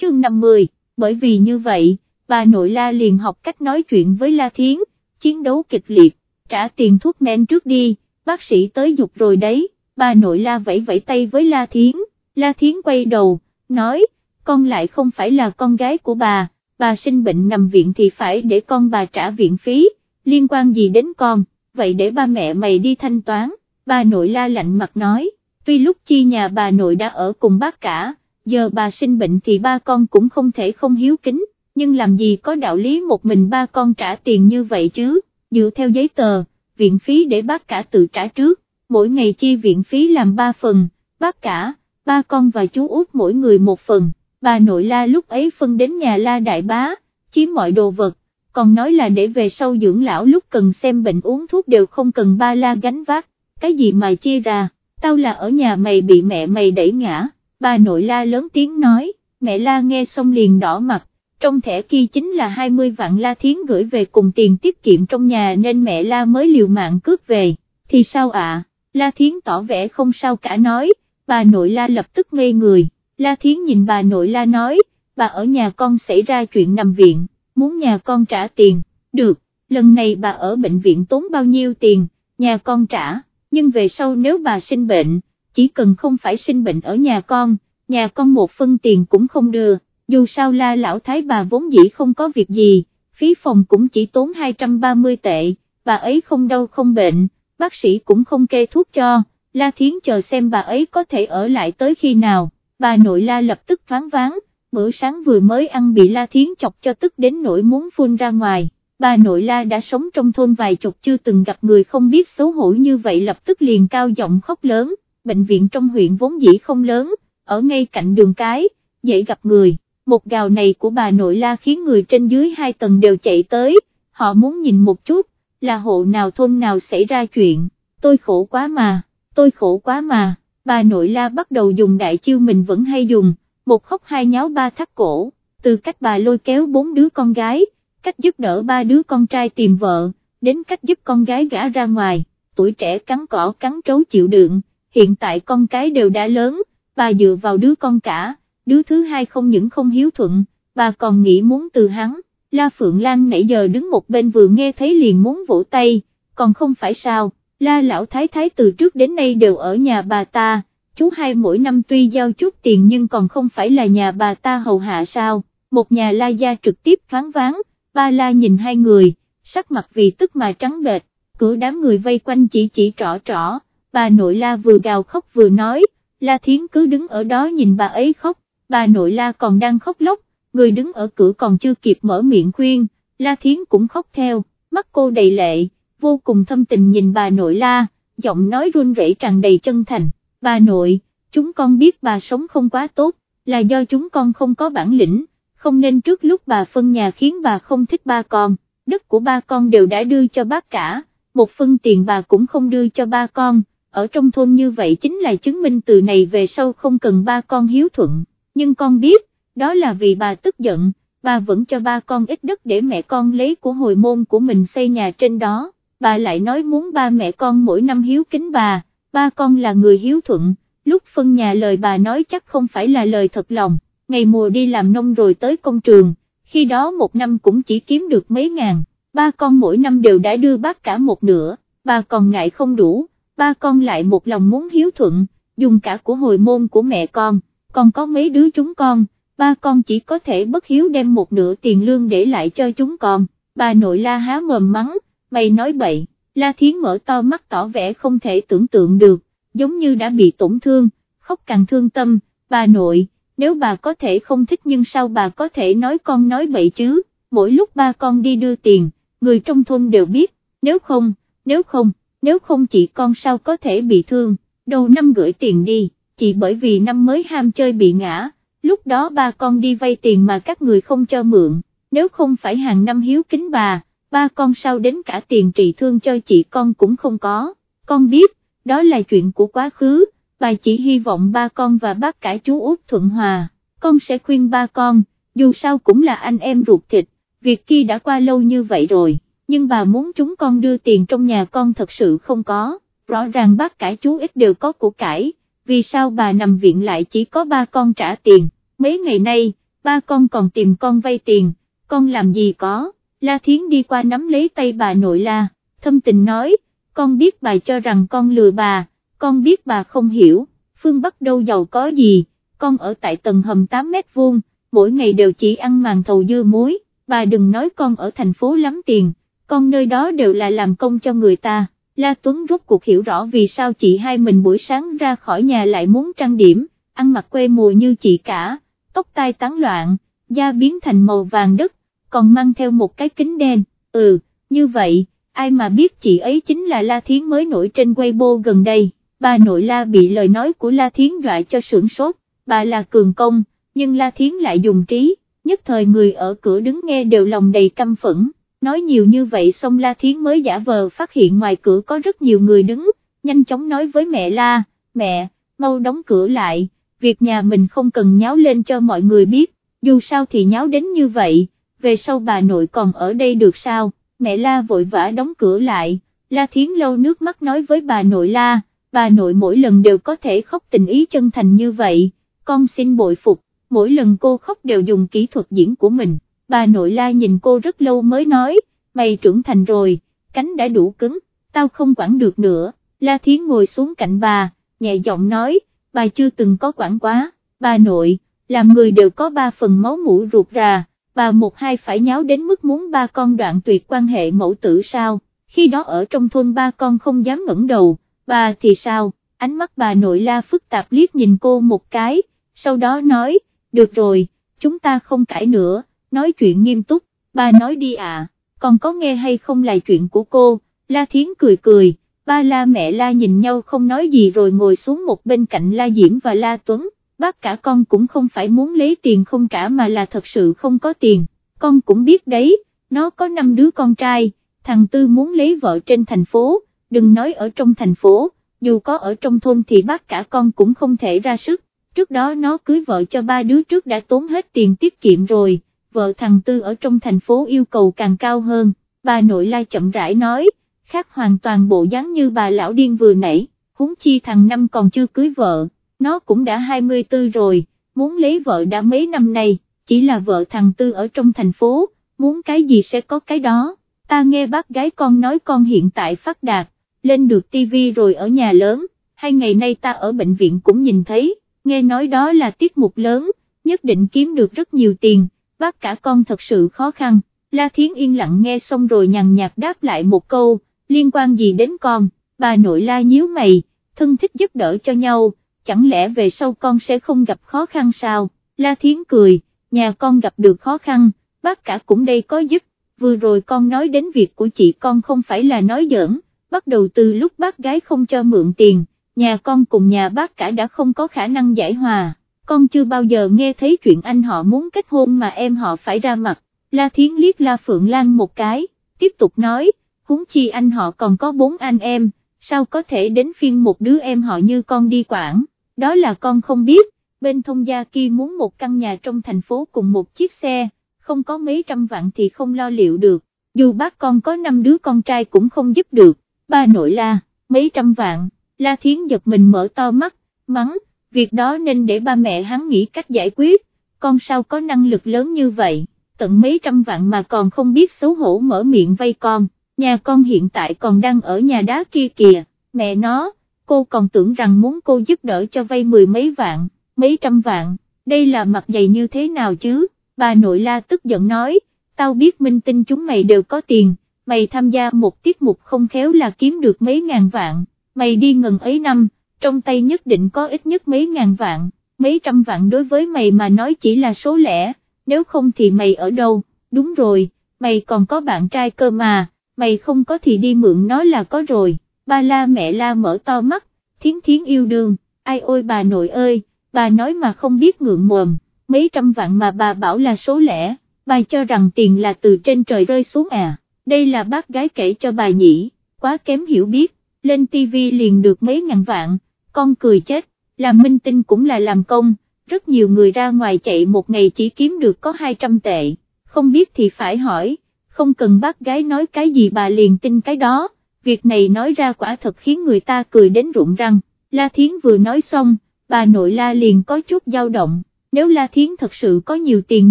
Chương 50, bởi vì như vậy, bà nội La liền học cách nói chuyện với La Thiến, chiến đấu kịch liệt, trả tiền thuốc men trước đi, bác sĩ tới dục rồi đấy, bà nội la vẫy vẫy tay với La Thiến, La Thiến quay đầu, nói, con lại không phải là con gái của bà, bà sinh bệnh nằm viện thì phải để con bà trả viện phí, liên quan gì đến con, vậy để ba mẹ mày đi thanh toán, bà nội la lạnh mặt nói, tuy lúc chi nhà bà nội đã ở cùng bác cả, giờ bà sinh bệnh thì ba con cũng không thể không hiếu kính, nhưng làm gì có đạo lý một mình ba con trả tiền như vậy chứ, dựa theo giấy tờ, viện phí để bác cả tự trả trước, mỗi ngày chi viện phí làm ba phần, bác cả, ba con và chú út mỗi người một phần, bà nội la lúc ấy phân đến nhà la đại bá, chiếm mọi đồ vật, còn nói là để về sau dưỡng lão lúc cần xem bệnh uống thuốc đều không cần ba la gánh vác, cái gì mà chia ra, tao là ở nhà mày bị mẹ mày đẩy ngã, bà nội la lớn tiếng nói, mẹ la nghe xong liền đỏ mặt, trong thẻ kia chính là 20 vạn la thiến gửi về cùng tiền tiết kiệm trong nhà nên mẹ la mới liều mạng cướp về, thì sao ạ, la thiến tỏ vẻ không sao cả nói, bà nội la lập tức ngây người, la thiến nhìn bà nội la nói, bà ở nhà con xảy ra chuyện nằm viện, muốn nhà con trả tiền, được, lần này bà ở bệnh viện tốn bao nhiêu tiền, nhà con trả, nhưng về sau nếu bà sinh bệnh, chỉ cần không phải sinh bệnh ở nhà con, nhà con một phân tiền cũng không đưa, dù sao la lão thái bà vốn dĩ không có việc gì, phí phòng cũng chỉ tốn 230 tệ, bà ấy không đau không bệnh, bác sĩ cũng không kê thuốc cho, la thiến chờ xem bà ấy có thể ở lại tới khi nào, bà nội la lập tức thoáng váng, bữa sáng vừa mới ăn bị la thiến chọc cho tức đến nỗi muốn phun ra ngoài. Bà nội la đã sống trong thôn vài chục chưa từng gặp người không biết xấu hổ như vậy lập tức liền cao giọng khóc lớn, bệnh viện trong huyện vốn dĩ không lớn, ở ngay cạnh đường cái, dễ gặp người, một gào này của bà nội la khiến người trên dưới hai tầng đều chạy tới, họ muốn nhìn một chút, là hộ nào thôn nào xảy ra chuyện, tôi khổ quá mà, tôi khổ quá mà, bà nội la bắt đầu dùng đại chiêu mình vẫn hay dùng, một khóc hai nháo ba thắt cổ, từ cách bà lôi kéo bốn đứa con gái, cách giúp đỡ ba đứa con trai tìm vợ, đến cách giúp con gái gã ra ngoài, tuổi trẻ cắn cỏ cắn trấu chịu đựng, hiện tại con cái đều đã lớn, bà dựa vào đứa con cả, đứa thứ hai không những không hiếu thuận, bà còn nghĩ muốn từ hắn, La Phượng Lan nãy giờ đứng một bên vừa nghe thấy liền muốn vỗ tay, còn không phải sao, La Lão Thái Thái từ trước đến nay đều ở nhà bà ta, chú hai mỗi năm tuy giao chút tiền nhưng còn không phải là nhà bà ta hầu hạ sao, một nhà La Gia trực tiếp thoáng váng, ba La nhìn hai người, sắc mặt vì tức mà trắng bệch, cửa đám người vây quanh chỉ chỉ trỏ trỏ, bà nội La vừa gào khóc vừa nói, La Thiến cứ đứng ở đó nhìn bà ấy khóc, bà nội La còn đang khóc lóc, người đứng ở cửa còn chưa kịp mở miệng khuyên, La Thiến cũng khóc theo, mắt cô đầy lệ, vô cùng thâm tình nhìn bà nội La, giọng nói run rẩy tràn đầy chân thành, bà nội, chúng con biết bà sống không quá tốt, là do chúng con không có bản lĩnh, không nên trước lúc bà phân nhà khiến bà không thích ba con, đất của ba con đều đã đưa cho bác cả, một phân tiền bà cũng không đưa cho ba con, ở trong thôn như vậy chính là chứng minh từ này về sau không cần ba con hiếu thuận, nhưng con biết, đó là vì bà tức giận, bà vẫn cho ba con ít đất để mẹ con lấy của hồi môn của mình xây nhà trên đó, bà lại nói muốn ba mẹ con mỗi năm hiếu kính bà, ba con là người hiếu thuận, lúc phân nhà lời bà nói chắc không phải là lời thật lòng, ngày mùa đi làm nông rồi tới công trường, khi đó một năm cũng chỉ kiếm được mấy ngàn, ba con mỗi năm đều đã đưa bác cả một nửa, bà còn ngại không đủ, ba con lại một lòng muốn hiếu thuận, dùng cả của hồi môn của mẹ con, còn có mấy đứa chúng con, ba con chỉ có thể bất hiếu đem một nửa tiền lương để lại cho chúng con, bà nội la há mồm mắng, mày nói bậy, la thiến mở to mắt tỏ vẻ không thể tưởng tượng được, giống như đã bị tổn thương, khóc càng thương tâm, bà nội, nếu bà có thể không thích nhưng sao bà có thể nói con nói bậy chứ, mỗi lúc ba con đi đưa tiền, người trong thôn đều biết, nếu không, nếu không, nếu không chị con sao có thể bị thương, đầu năm gửi tiền đi, chỉ bởi vì năm mới ham chơi bị ngã, lúc đó ba con đi vay tiền mà các người không cho mượn, nếu không phải hàng năm hiếu kính bà, ba con sao đến cả tiền trị thương cho chị con cũng không có, con biết, đó là chuyện của quá khứ, bà chỉ hy vọng ba con và bác cả chú út thuận hòa, con sẽ khuyên ba con, dù sao cũng là anh em ruột thịt, việc kia đã qua lâu như vậy rồi nhưng bà muốn chúng con đưa tiền trong nhà con thật sự không có, rõ ràng bác cả chú ít đều có của cải, vì sao bà nằm viện lại chỉ có ba con trả tiền, mấy ngày nay, ba con còn tìm con vay tiền, con làm gì có, La Thiến đi qua nắm lấy tay bà nội La, thâm tình nói, con biết bà cho rằng con lừa bà, con biết bà không hiểu, phương Bắc đâu giàu có gì, con ở tại tầng hầm 8 mét vuông, mỗi ngày đều chỉ ăn màn thầu dưa muối, bà đừng nói con ở thành phố lắm tiền, con nơi đó đều là làm công cho người ta. La Tuấn rốt cuộc hiểu rõ vì sao chị hai mình buổi sáng ra khỏi nhà lại muốn trang điểm, ăn mặc quê mùa như chị cả, tóc tai tán loạn, da biến thành màu vàng đất, còn mang theo một cái kính đen, ừ, như vậy, ai mà biết chị ấy chính là La Thiến mới nổi trên Weibo gần đây, bà nội La bị lời nói của La Thiến dọa cho sưởng sốt, bà là cường công, nhưng La Thiến lại dùng trí, nhất thời người ở cửa đứng nghe đều lòng đầy căm phẫn, nói nhiều như vậy xong La Thiến mới giả vờ phát hiện ngoài cửa có rất nhiều người đứng, nhanh chóng nói với mẹ La, mẹ, mau đóng cửa lại, việc nhà mình không cần nháo lên cho mọi người biết, dù sao thì nháo đến như vậy, về sau bà nội còn ở đây được sao, mẹ La vội vã đóng cửa lại, La Thiến lâu nước mắt nói với bà nội La, bà nội mỗi lần đều có thể khóc tình ý chân thành như vậy, con xin bội phục, mỗi lần cô khóc đều dùng kỹ thuật diễn của mình, bà nội La nhìn cô rất lâu mới nói, mày trưởng thành rồi, cánh đã đủ cứng, tao không quản được nữa, La Thiến ngồi xuống cạnh bà, nhẹ giọng nói, bà chưa từng có quản quá, bà nội, làm người đều có ba phần máu mũ ruột ra bà một hai phải nháo đến mức muốn ba con đoạn tuyệt quan hệ mẫu tử sao, khi đó ở trong thôn ba con không dám ngẩng đầu, bà thì sao, ánh mắt bà nội la phức tạp liếc nhìn cô một cái, sau đó nói, được rồi, chúng ta không cãi nữa, nói chuyện nghiêm túc, bà nói đi à, còn có nghe hay không là chuyện của cô, la thiến cười cười, ba la mẹ la nhìn nhau không nói gì rồi ngồi xuống một bên cạnh la diễm và la tuấn bác cả con cũng không phải muốn lấy tiền không trả mà là thật sự không có tiền, con cũng biết đấy, nó có 5 đứa con trai, thằng Tư muốn lấy vợ trên thành phố, đừng nói ở trong thành phố, dù có ở trong thôn thì bác cả con cũng không thể ra sức, trước đó nó cưới vợ cho ba đứa trước đã tốn hết tiền tiết kiệm rồi, vợ thằng Tư ở trong thành phố yêu cầu càng cao hơn, bà nội lai chậm rãi nói, khác hoàn toàn bộ dáng như bà lão điên vừa nãy, huống chi thằng Năm còn chưa cưới vợ nó cũng đã 24 rồi, muốn lấy vợ đã mấy năm nay, chỉ là vợ thằng Tư ở trong thành phố, muốn cái gì sẽ có cái đó, ta nghe bác gái con nói con hiện tại phát đạt, lên được tivi rồi ở nhà lớn, hai ngày nay ta ở bệnh viện cũng nhìn thấy, nghe nói đó là tiết mục lớn, nhất định kiếm được rất nhiều tiền, bác cả con thật sự khó khăn, La Thiến yên lặng nghe xong rồi nhằn nhạt đáp lại một câu, liên quan gì đến con, bà nội La nhíu mày, thân thích giúp đỡ cho nhau chẳng lẽ về sau con sẽ không gặp khó khăn sao, La Thiến cười, nhà con gặp được khó khăn, bác cả cũng đây có giúp, vừa rồi con nói đến việc của chị con không phải là nói giỡn, bắt đầu từ lúc bác gái không cho mượn tiền, nhà con cùng nhà bác cả đã không có khả năng giải hòa, con chưa bao giờ nghe thấy chuyện anh họ muốn kết hôn mà em họ phải ra mặt, La Thiến liếc La Phượng Lan một cái, tiếp tục nói, huống chi anh họ còn có bốn anh em, sao có thể đến phiên một đứa em họ như con đi quản? Đó là con không biết, bên thông gia kia muốn một căn nhà trong thành phố cùng một chiếc xe, không có mấy trăm vạn thì không lo liệu được, dù bác con có năm đứa con trai cũng không giúp được, ba nội la, mấy trăm vạn, la thiến giật mình mở to mắt, mắng, việc đó nên để ba mẹ hắn nghĩ cách giải quyết, con sao có năng lực lớn như vậy, tận mấy trăm vạn mà còn không biết xấu hổ mở miệng vay con, nhà con hiện tại còn đang ở nhà đá kia kìa, mẹ nó cô còn tưởng rằng muốn cô giúp đỡ cho vay mười mấy vạn, mấy trăm vạn, đây là mặt dày như thế nào chứ, bà nội la tức giận nói, tao biết minh tinh chúng mày đều có tiền, mày tham gia một tiết mục không khéo là kiếm được mấy ngàn vạn, mày đi ngần ấy năm, trong tay nhất định có ít nhất mấy ngàn vạn, mấy trăm vạn đối với mày mà nói chỉ là số lẻ, nếu không thì mày ở đâu, đúng rồi, mày còn có bạn trai cơ mà, mày không có thì đi mượn nó là có rồi ba la mẹ la mở to mắt, thiến thiến yêu đương, ai ôi bà nội ơi, bà nói mà không biết ngượng mồm, mấy trăm vạn mà bà bảo là số lẻ, bà cho rằng tiền là từ trên trời rơi xuống à, đây là bác gái kể cho bà nhỉ, quá kém hiểu biết, lên tivi liền được mấy ngàn vạn, con cười chết, làm minh tinh cũng là làm công, rất nhiều người ra ngoài chạy một ngày chỉ kiếm được có 200 tệ, không biết thì phải hỏi, không cần bác gái nói cái gì bà liền tin cái đó việc này nói ra quả thật khiến người ta cười đến rụng răng, La Thiến vừa nói xong, bà nội La liền có chút dao động, nếu La Thiến thật sự có nhiều tiền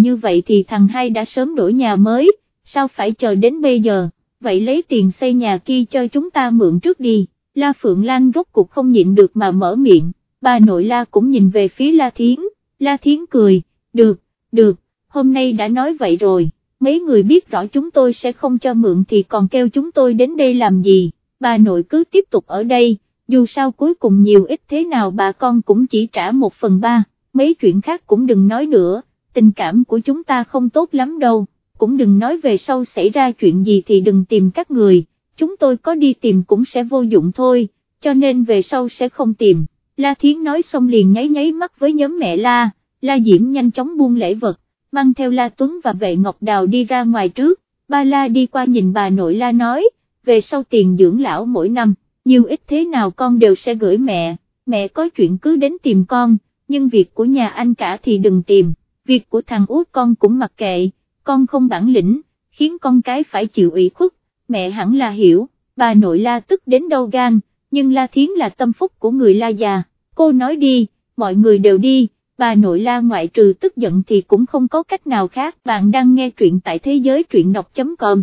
như vậy thì thằng hai đã sớm đổi nhà mới, sao phải chờ đến bây giờ, vậy lấy tiền xây nhà kia cho chúng ta mượn trước đi, La Phượng Lan rốt cuộc không nhịn được mà mở miệng, bà nội La cũng nhìn về phía La Thiến, La Thiến cười, được, được, hôm nay đã nói vậy rồi, mấy người biết rõ chúng tôi sẽ không cho mượn thì còn kêu chúng tôi đến đây làm gì, bà nội cứ tiếp tục ở đây, dù sao cuối cùng nhiều ít thế nào bà con cũng chỉ trả một phần ba, mấy chuyện khác cũng đừng nói nữa, tình cảm của chúng ta không tốt lắm đâu, cũng đừng nói về sau xảy ra chuyện gì thì đừng tìm các người, chúng tôi có đi tìm cũng sẽ vô dụng thôi, cho nên về sau sẽ không tìm. La Thiến nói xong liền nháy nháy mắt với nhóm mẹ La, La Diễm nhanh chóng buông lễ vật, mang theo La Tuấn và vệ Ngọc Đào đi ra ngoài trước, ba La đi qua nhìn bà nội La nói, về sau tiền dưỡng lão mỗi năm, nhiều ít thế nào con đều sẽ gửi mẹ, mẹ có chuyện cứ đến tìm con, nhưng việc của nhà anh cả thì đừng tìm, việc của thằng út con cũng mặc kệ, con không bản lĩnh, khiến con cái phải chịu ủy khuất, mẹ hẳn là hiểu, bà nội La tức đến đâu gan, nhưng La Thiến là tâm phúc của người La già, cô nói đi, mọi người đều đi, bà nội La ngoại trừ tức giận thì cũng không có cách nào khác, bạn đang nghe truyện tại thế giới truyện đọc.com.